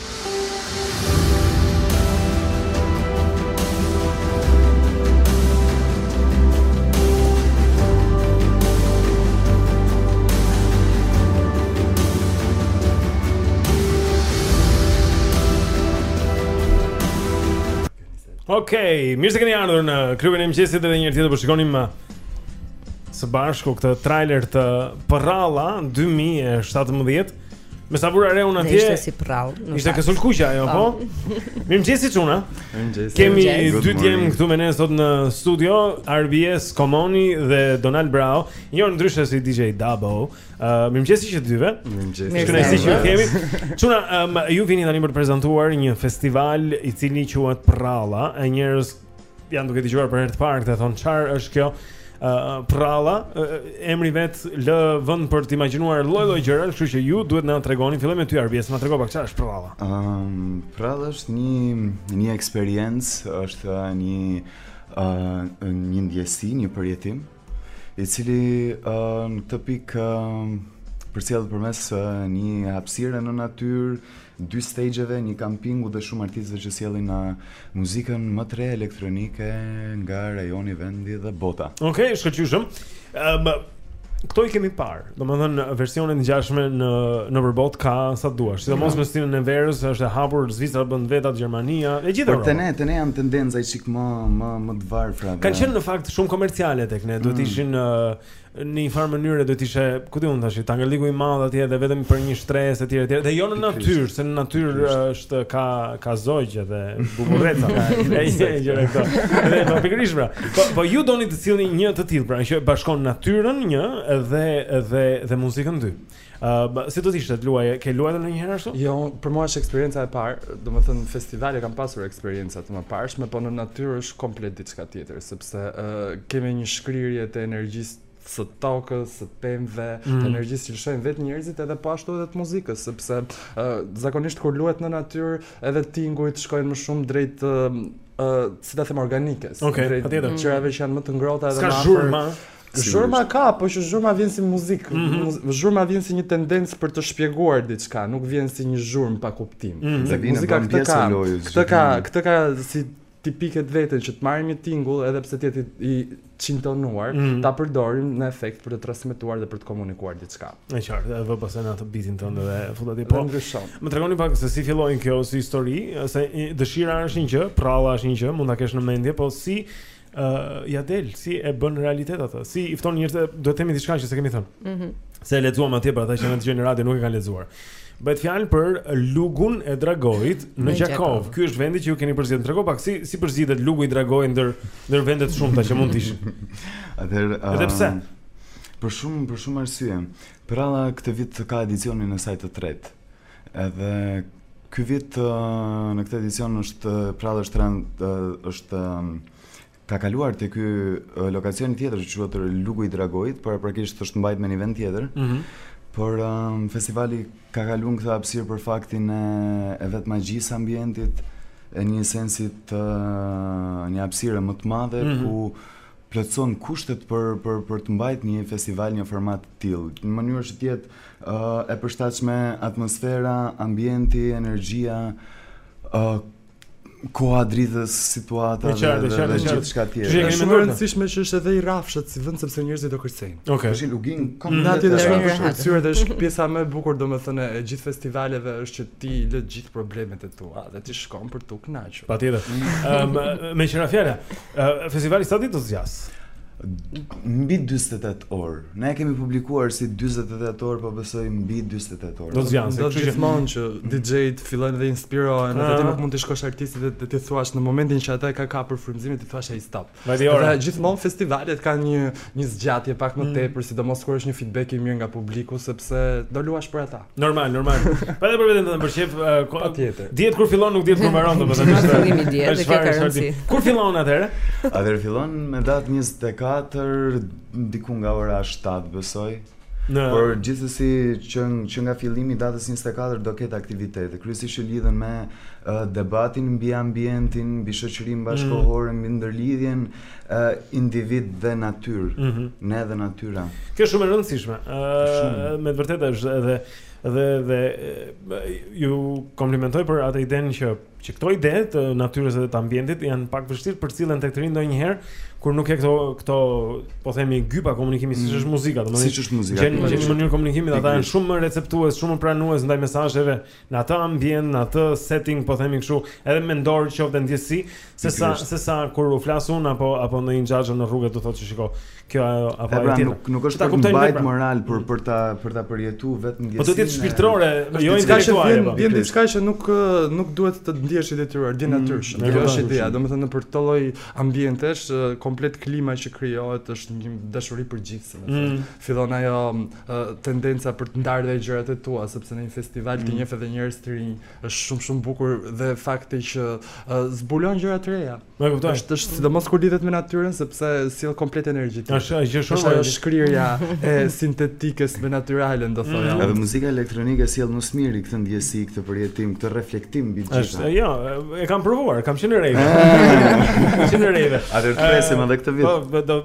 Okej, okay, mirë se keni ardhur në klubin e mëngjesit edhe një herë tjetër po shikonim uh, së bashku këtë trailer të Përralla 2017. Me sa vura reun atje. Ishte si prrall. Ishte Kësulkuqja ajo, po. po. Mirëmëngjesi çuna. Mirëmëngjesi. Kemi dy djem këtu me ne sot në studio, Arbies Komoni dhe Donald Braho, njohur ndryshe si DJ Dabo. Uh, Mirëmëngjesi të dyve. Mirëmëngjesi. Kënaqësi që kemi. Çuna, um, ju vini tani për të prezantuar një festival i cili quhet Prralla, e njerëz Janë duke dëgjuar për herë të parë këtë thonë çfarë është kjo Uh, Prralla uh, emri vet lë vend për të imagjinuar lloj-lloj gjëra, kështu që ju duhet na tregoni fillojmë me ty Arbies, na trego pak çfarë është Prralla. Ëm um, Prralla është një një eksperiencë, është një uh, një ndjesi, një përjetim i cili uh, në këtë pikë uh, përcillet përmes uh, një hapësire në natyrë, dy stage'eve, një kampingu dhe shumë artistëve që sjellin uh, muzikën më të re elektronike nga rajoni, vendi dhe bota. Okej, okay, shkëlqyshëm. Ëm um, këto i kemi parë. Domethënë versione të ngjashme në nëpër botë ka sa të duash. Sidomos me stinën e verës është e hapur Zvicra bën vetat Gjermania, e gjithë Europa. Por te ne, te ne janë tendenca një çikë më më më të varfra. Kanë qenë në fakt shumë komerciale tek ne, mm. duhet të ishin në një farë mënyre duhet të ishe, ku di unë tashi, te dangëlliku i madh atje dhe vetëm për një shtresë etj etj. Dhe jo në natyrë, se në natyrë është ka ka zogje dhe buburreca. Dhe po pikërisht pra. Po po ju doni të sillni një të tillë pra që bashkon natyrën një dhe dhe dhe muzikën dy. Ë uh, si do të ishte të luaje, ke luajtur ndonjëherë ashtu? Jo, për mua është eksperienca e parë, domethënë festivale kam pasur eksperienca të mëparshme, po në natyrë është komplet diçka tjetër, sepse uh, kemi një shkrirje të energjisë së tokës, së pemëve, mm. të energjisë që lëshojnë vetë njerëzit edhe po ashtu edhe të muzikës, sepse uh, zakonisht kur luhet në natyrë, edhe tingujt shkojnë më shumë drejt uh, uh, si ta them organikes, okay, drejt gjërave që janë më të ngrohta edhe më afër. S'ka zhurma. Si zhurma ka, po që zhurma vjen si muzikë. Mm -hmm. Zhurma vjen si një tendencë për të shpjeguar diçka, nuk vjen si një zhurmë pa kuptim. Mm -hmm. Muzika këtë ka, këtë ka, këtë ka si tipike të vetën që të marrim një tingull edhe pse të jetë i çintonuar, mm. ta përdorim në efekt për të transmetuar dhe për të komunikuar diçka. E qartë, edhe vë pas atë bitin tënd dhe futa ti po. Ndryshon. Më tregoni pak se si filloi kjo si histori, se dëshira është një gjë, përralla është një gjë, mund ta kesh në mendje, po si uh, ja del, si e bën realitet atë. Si i fton njerëzit, duhet të themi diçka që s'e kemi thënë. Mhm. Mm se e lexuam atje për ata që kanë dëgjuar në radio nuk e kanë lexuar. Bëhet fjalë për Lugun e Dragoit në Gjakovë. Ky është vendi që ju keni përzgjedhur. Trego pak si si përzgjidhet Lugu i Dragoit ndër ndër vende të shumta që mund të ishin. Atëherë, uh, edhe pse? Për shumë për shumë arsye. Përralla këtë vit ka edicionin e saj të tretë. Edhe ky vit uh, në këtë edicion është Përralla është rend uh, është um, Ka kaluar te ky lokacioni tjetër që quhet Lugu i Dragoit, paraprakisht është mbajt me një vend tjetër. Mm -hmm. Por um, festivali ka kaluar në këtë hapësirë për faktin e, e vetë magjisë së ambientit, e një sensi të një hapësire më të madhe mm -hmm. ku plotëson kushtet për për për të mbajtur një festival një format të tillë. Në mënyrë që të jetë uh, e përshtatshme atmosfera, ambienti, energjia, uh, koha dritës, situata dhe çfarë, dhe, dhe, dhe, çka tjetër. Është shumë e rëndësishme që është edhe i rrafshët si vend sepse njerëzit do kërcejnë. Okej. Okay. Është luginë mm. komplet. Atje ti shkon për të kërcyer dhe është pjesa më e bukur domethënë e gjithë festivaleve është që ti lë të gjithë problemet e tua dhe ti shkon për t'u kënaqur. Patjetër. Ëm mm. meqë ra fjala. Festivali sa ditë do të zgjas? mbi 48 orë. Ne e kemi publikuar si 48 orë, po besoj mbi 48 orë. Do të janë, do të gjithmonë që DJ-t fillojnë dhe inspirohen, edhe ti nuk mund të t'i shkosh artistit dhe t'i thuash në momentin që ata e kanë kapur frymëzimin t'i thuash hej stop. Dhe gjithmonë festivalet kanë një një zgjatje pak më mm. tepër, sidomos kur është një feedback i mirë nga publiku sepse do luash për ata. Normal, normal. Pa dhe për veten të na për qejf, uh, dihet kur fillon nuk dihet kur mbaron, dhe për të të të dihet, kjo ka rëndësi. Kur fillon atëherë? Atëherë fillon me datë 24, diku nga ora 7, besoj. Në... Por gjithsesi që që nga fillimi i datës 24 do ketë aktivitete, kryesisht që lidhen me uh, debatin mbi ambientin, mbi shoqërinë mm. bashkëkohore, mbi ndërlidhjen Ë individ dhe natyrë, mm -hmm. ne dhe natyra. Kjo është shumë e rëndësishme. Ë me të vërtetë është edhe dhe dhe ju komplimentoj për atë idenë që që këto ide të natyrës dhe të ambientit janë pak vështirë përcillen tek të rinjtë ndonjëherë kur nuk ke këto këto po themi gypa komunikimi siç është mm. muzika domethënë siç është muzika një mënyrë komunikimi ata janë shumë më receptues shumë më pranues ndaj mesazheve në atë ambient, në atë setting, po themi kështu, edhe mendor qoftë e ndjesi, se sa se sa kur u flas unë apo apo në një xhaxho në rrugë do thotë që shiko, kjo ajo apo ajo pra, tjetër. Nuk, nuk është ta kuptoj mbajt pra moral për mm. për ta për ta përjetuar vetëm ndjesi. Po do të jetë shpirtërore, jo intelektuale. Po. Vjen diçka që nuk nuk duhet të ndihesh i detyruar, vjen mm, natyrshëm. Kjo është ideja, domethënë nëpër këto lloj ambientesh, komplet klima që krijohet është një dashuri për gjithë, domethënë. Mm. fillon ajo tendenca për të ndarë dhe gjërat e tua, sepse në një festival ti mm. njeh edhe njerëz të rinj, është shumë shumë bukur dhe fakti që zbulon gjëra të reja. E kuptoj. Është është sidomos kur lidhet me natyrën sepse sjell komplet energji. Është gjë shumë është ajo shkrirja e sintetikës me natyralen, do thoja. Mm. Edhe muzika elektronike sjell më së miri këtë ndjesi, këtë përjetim, këtë reflektim mbi gjëra. Është, jo, E kam provuar, kam qenë në rave. Kam qenë në rave. Atë të presim edhe këtë vit. Po, do do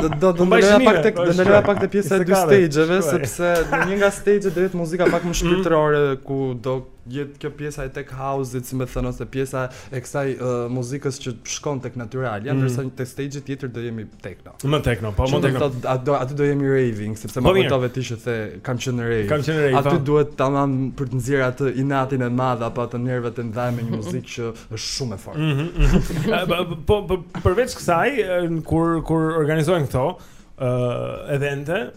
do do do mbaj shumë pak tek do ndaloj pak te pjesa e dy stage-ve sepse në një nga stage-et do jetë muzika pak më mhm. shpirtërore ku do jetë kjo pjesa e tek house-it, si me thënë ose pjesa e kësaj muzikës që shkon tek natyralja, mhm. ndërsa te stage-i tjetër do jemi tekno. Më tekno, po më tekno. Aty do aty do jemi raving sepse po më kujtove ti që the kam qenë në rave. Kam qenë në rave. Aty po. duhet tamam për të nxjerrë atë inatin e madh apo atë nervat e ndaj me një muzikë që është shumë e fortë. Mhm, mhm. Po, po përveç kësaj kur kur organizojnë këto ë evente,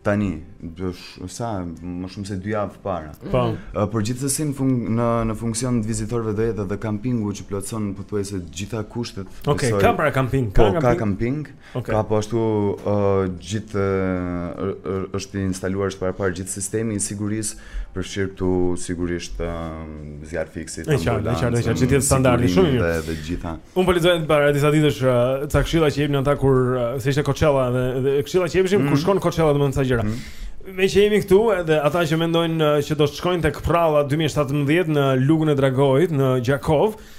Tani, sa, më shumë se dy javë para. Po. Mhm. Por gjithsesi në fun në në funksion të vizitorëve do jetë edhe kampingu që plotëson pothuajse të gjitha kushtet. Okej, okay, besoj... ka pra kamping, ka po, kamping. Ka kamping. Okay. Ka po ashtu uh, gjithë uh, është instaluar së pari gjithë sistemi i sigurisë përfshirë këtu sigurisht uh, zjarrfikësit, ambulanca, i gjithë standardi, shumë mirë. Dhe, të gjitha. Unë po lexoj para disa ditësh uh, ca këshilla që jepnin ata kur uh, se ishte Coachella dhe, dhe këshilla që jepshin mm. kur shkon Coachella domethënë ca gjëra. Mm. Me që jemi këtu edhe ata që mendojnë uh, që do të shkojnë tek Prralla 2017 në Lugën e Dragoit në Gjakovë.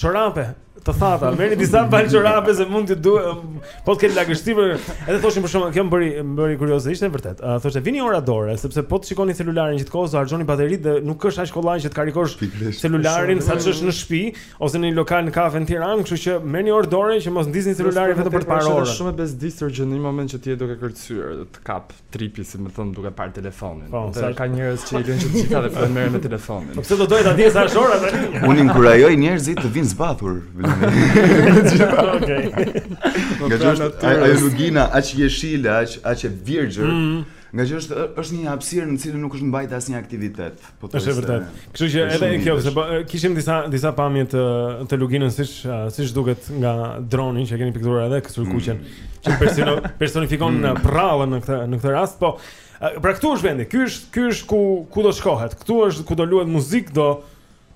Çorape të thata, merrni disa palë çorape se mund të duhen um, po të ketë lagështi për edhe thoshin për shkak kjo më bëri më bëri kurioze, ishte vërtet. Uh, thoshte vini orë dore sepse po të shikoni celularin gjithkohë do harxhoni bateritë dhe nuk është aq kollaj që të karikosh celularin sa ç'është në shtëpi. ose në një lokal në kafe në Tiranë, kështu që merrni orë dore që mos ndizni celularin vetëm për të parë orën. Është shumë e bezdisshme që në një moment që ti je duke kërcyer, do të kap tripi, si me thënë, duke parë telefonin. Po, dhe ka njerëz që i lënë të gjitha dhe po merren me telefonin. Po pse do doja ta dija sa është ora tani? Unë inkurajoj njerëzit të vinë zbathur. Okej. Ngaqë ajo ajo lugina aq jeshile, aq aq e virgjër. Mm. Ngaqë është është një hapësirë në cilën nuk është mbajtë asnjë aktivitet. Po është vërtet. Kështu që edhe kjo se po, kishim disa disa pamje të të luginës siç siç duket nga droni që e keni pikturuar edhe kështu mm. kuqe. Që persino, personifikon mm. prrallën në këtë në këtë rast, po pra këtu është vendi. Ky është ky është ku ku do shkohet. Këtu është ku do luhet muzikë, do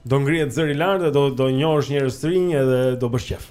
do ngrihet zëri lart dhe do do njohësh njerëz të rinj edhe do bësh qejf.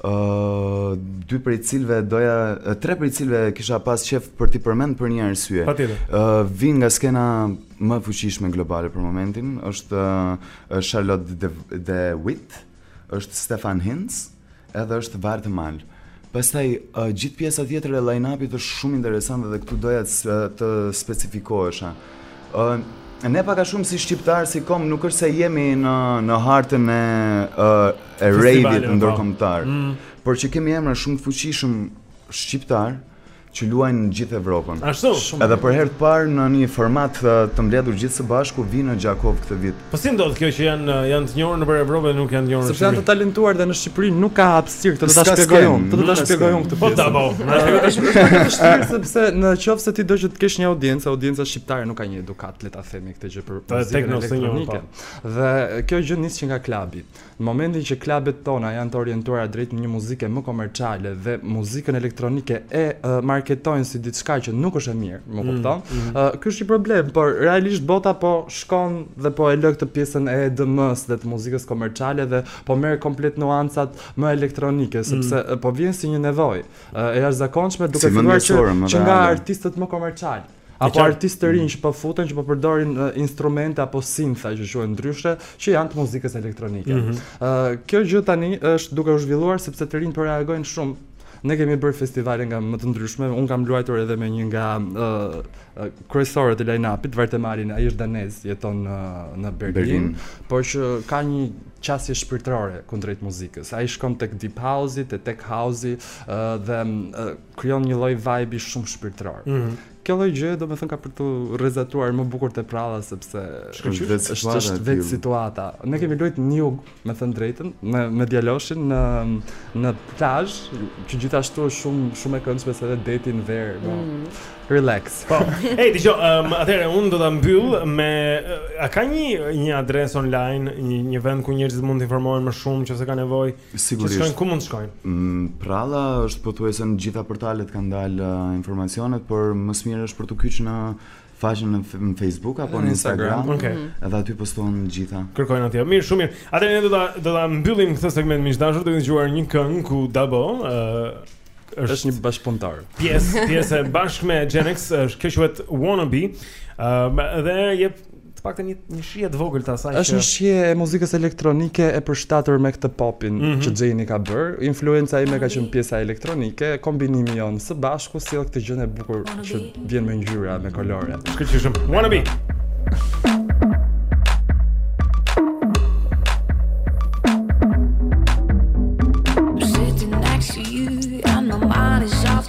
dy prej cilëve doja tre prej cilëve kisha pas qef për t'i përmend për një arsye. Patjetër. Ë uh, vijnë nga skena më e fuqishme globale për momentin, është uh, Charlotte de, de Witte, është Stephan Hinz, edhe është Bart Mal. Pastaj uh, gjithë pjesa tjetër e line-upit është shumë interesante dhe këtu doja të, të specifikohesha. Ë uh, ne pak a shumë si shqiptarë si komb nuk është se jemi në në hartën e uh, e rejvit ndërkombëtar. Mm. Por që kemi emra shumë të fuqishëm shqiptarë që luajnë në gjithë Evropën. Ashtu. Edhe për herë të parë në një format të mbledhur gjithë së bashku vijnë në Gjakovë këtë vit. Po si ndodh kjo që janë janë të njohur nëpër Evropë dhe nuk janë të njohur në Shqipëri? Sepse janë të talentuar dhe në Shqipëri nuk ka hapësirë këtë ta shpjegoj unë. Këtë ta shpjegoj unë këtë. Po ta bëu. Është sepse në qoftë se ti do që të kesh një audiencë, audienca shqiptare nuk ka një edukatë, le ta themi këtë gjë për muzikën elektronike. Dhe kjo gjë nis që nga klubi. Në momentin që klabet tona janë të orientuara drejt një muzike më komerciale dhe muzikën elektronike e uh, marketojnë si diçka që nuk është e mirë, më mm, kupton? Mm, mm. Uh, ky është një problem, por realisht bota po shkon dhe po e lë këtë pjesën e EDM-s dhe të muzikës komerciale dhe po merr komplet nuancat më elektronike, mm. sepse mm. po vjen si një nevojë uh, e jashtëzakonshme duke filluar që, që nga artistët më komercialë. Apo artistë të rinj që po futen, që po përdorin instrumente apo sintha që quhen ndryshe, që janë të muzikës elektronike. Mhm. Kjo gjë tani është duke u zhvilluar sepse të rinjtë po reagojnë shumë ne kemi bërë festivale nga më të ndryshmet, unë kam luajtur edhe me një nga uh, kryesorët e line-upit, Vartemarin, ai është danez, jeton në, në Berlin, por që ka një qasje shpirtërore kundrejt muzikës. Ai shkon tek deep house-i, te tech house-i uh, dhe uh, krijon një lloj vibe-i shumë shpirtëror. Mhm. Kjo lloj gjëje domethënë ka për të rrezatuar më bukur te Përralla sepse është është vetë situata. Ne kemi luajt në jug, me thënë drejtën, me me djaloshin në në plazh, që gjithashtu është shumë shumë e këndshme se vetë deti në verë. Po. Mm -hmm. Relax. Po. Ej, dëgjo, um, atëherë unë do ta mbyll me a ka një një adresë online, një një vend ku njerëzit mund të informohen më shumë nëse kanë nevojë Sigurisht. Që shkojnë ku mund të shkojnë? Mm, Përralla është pothuajse në të gjitha portalet kanë dalë uh, informacionet, por më së miri është për t'u kyç në faqen në, në Facebook apo në Instagram. Instagram. Okay. Mhm. Edhe aty postohen të gjitha. Kërkojnë atje. Mirë, shumë mirë. Atëherë ne do ta do ta mbyllim këtë segment miq të dashur duke dëgjuar një këngë ku Dabo ë uh, është është një bashkëpunëtar. Pjesë, pjesë bashkë me Xhenin, është kjo quhet Wannabe. Ë uh, dhe jep të paktën një një shije të vogël të asaj që është një shije e muzikës elektronike e përshtatur me këtë popin mm -hmm. që Xheni ka bërë. Influenca ime ka qenë pjesa elektronike, kombinimi jonë së bashku sjell këtë gjënë e bukur që vjen me ngjyra, me kolore. Shkëlqyshëm. Wanna be.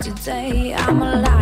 Today I'm a liar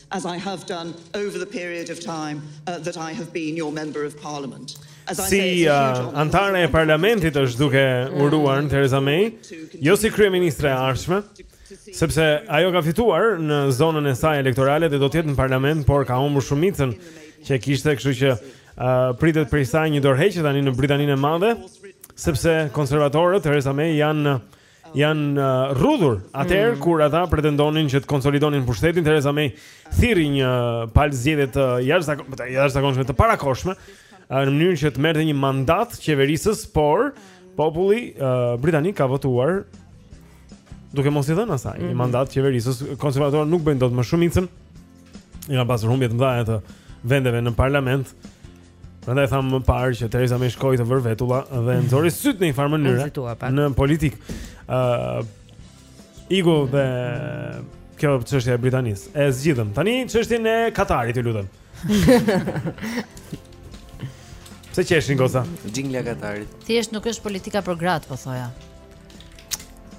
Si anëtare e parlamentit është duke uruar Theresa May, jo si kryeministre e ardhshme, sepse ajo ka fituar në zonën e saj elektorale dhe do të jetë në parlament, por ka humbur shumicën që e kishte kështu që pritet prej saj një dorëheqje tani në Britaninë e Madhe, sepse konservatorët e Theresa May-t janë... janë uh, rrudhur atëherë mm. kur ata pretendonin që të konsolidonin pushtetin Theresa May thirri një palë zgjedhje të jashtëzakonshme të parakohshme uh, në mënyrë që të merrte një mandat qeverisës por populli uh, britanik ka votuar duke mos i dhënë asaj mm -hmm. një mandat qeverisës konservatorët nuk bëjnë dot më shumicën, kanë pasur humbje të mëdha të vendeve në parlament Prandaj thamë më parë që Teresa May shkoi të vërë vetulla dhe mhm. nxori sytë në një farë mënyre në politikë. ë uh, Iku dhe kjo çështja e Britanisë. E zgjidhëm. Tani çështjen e Katarit, ju lutem. Pse qeshin goca? Jingla Katarit. Thjesht nuk është politika për gratë, po thoja.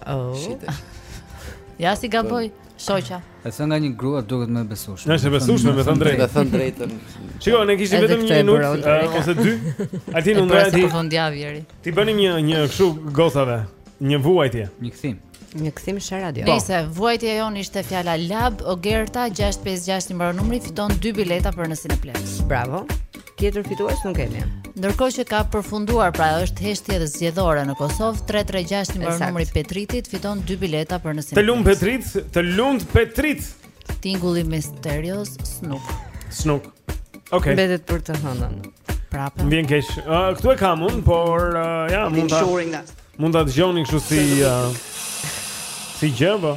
Oh. Ja si gaboj, shoqja. E thënë nga një grua duket më e besueshme. Është e besueshme, me thënë drejtë. Me thënë drejtën. Shiko, ne kishim vetëm një minutë ose dy. Aty në ndaj ti. T'i bënim një një kështu gocave, një vuajtje. Një kthim. Një kthim së radio. Po. Nëse vuajtja jonë ishte fjala Lab Ogerta 656 i mbaron numri fiton dy bileta për në Cineplex. Bravo. Tjetër fitues nuk kemi. Ndërkohë që ka përfunduar, pra është heshtje zgjedhore në Kosovë, 336 i mbaron numri Petriti, fiton dy bileta për në Të lumtë Petrit, të lumtë Petrit. Tingulli misterios Snook. Snook. Okej. Okay. Mbetet për të hënën. Prapë. Më vjen keq. Uh, këtu e kam un, por uh, ja, mund ta Mund ta dëgjoni kështu si uh, si gjë, po.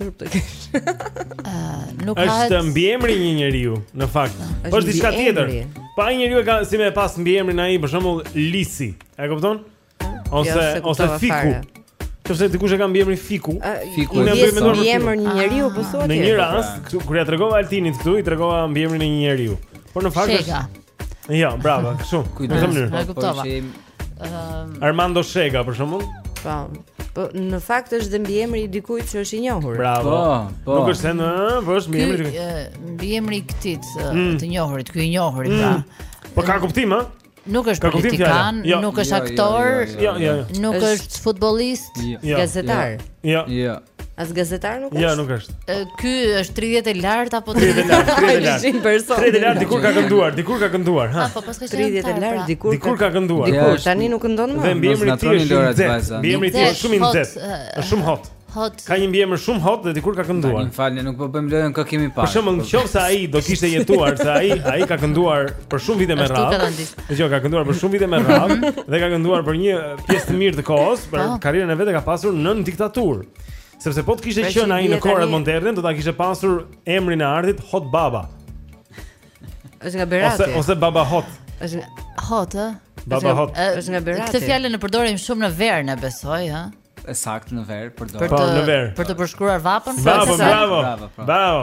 Turp të kesh. Ëh, nuk ka. Është mbiemri i një njeriu, në fakt. Po është diçka tjetër. Po një njeri ka si me pas mbiemrin ai, për shembull Lisi. E kupton? Ose jo, ose Fiku. Qoftë se dikush e ka mbiemrin Fiku. Fiku. Unë mbiemrin më dorë. Mbiemri i një njeriu, po thua ti. Në një rast, këtu kur ia tregova Altinit këtu, i tregova mbiemrin e një njeriu. Por në fakt është Jo, bravo, kështu. Kujtëm. E kuptova. Um, Armando Shega për shembull. Po. Po në fakt është dhe mbiemri i dikujt që është i njohur. Bravo. Po, po. Nuk është se në, po është mbiemri i mbiemri i këtij mm. të njohurit, ky i njohuri pra. Mm. Po ka kuptim, ë? Nuk është politikan, jo. nuk është jo, jo, aktor, jo, nuk është futbollist, gazetar. Jo. Jo. As gazetar nuk jo, është. Jo, nuk është. Ky është 30 e lart apo 30 e lart? 30 e lart. 30 e lart dikur ka kënduar, dikur ka kënduar, ha. Po, po, 30 e pra. lart dikur. Dikur ka kënduar. Dikur tani nuk këndon më. Dhe mbiemri i tij është Lorat Vajza. Mbiemri i tij është shumë i nxehtë. Është shumë hot. Hot. Ka një mbiemër shumë hot dhe dikur ka kënduar. Më falni, nuk po bëjmë lojën kë kemi parë. Për shembull, në qoftë se ai do kishte jetuar, se ai ai ka kënduar për shumë vite me radhë. Jo, ka kënduar për shumë vite me radhë Dhe ka kënduar për një pjesë të mirë të kohës Për po. karrierën e vet e ka pasur nën diktaturë Sepse po të kishte pra qenë ai në kohërat moderne Do ta kishte pasur emrin e artit Hot Baba është nga Berati Ose, ose Baba Hot është nga... Hot, e? Baba Hot është nga Berati Këtë fjallën e përdorim shumë në verë ne besoj, ha? E saktë në verë, përdorim Për të, po, në verë Për të përshkruar vapën Bravo, bravo, bravo, bravo. bravo.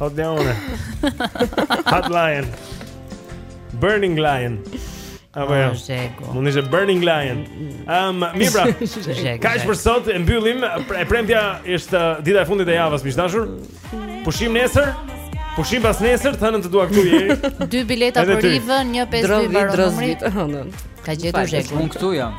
Hot Leone. Hot Lion. Burning Lion. Apo jo. Mund ishte Burning Lion. Ehm, um, mirë pra. Kaq për sot e mbyllim. Pra, e premtja është uh, dita e fundit e javës, miq të dashur. Pushim nesër. Pushim pasnesër, të hënën të dua këtu jeri. Dy bileta për Rivën, një pesë dy mbaron numri. Ka gjetur Zhegun. Unë këtu jam.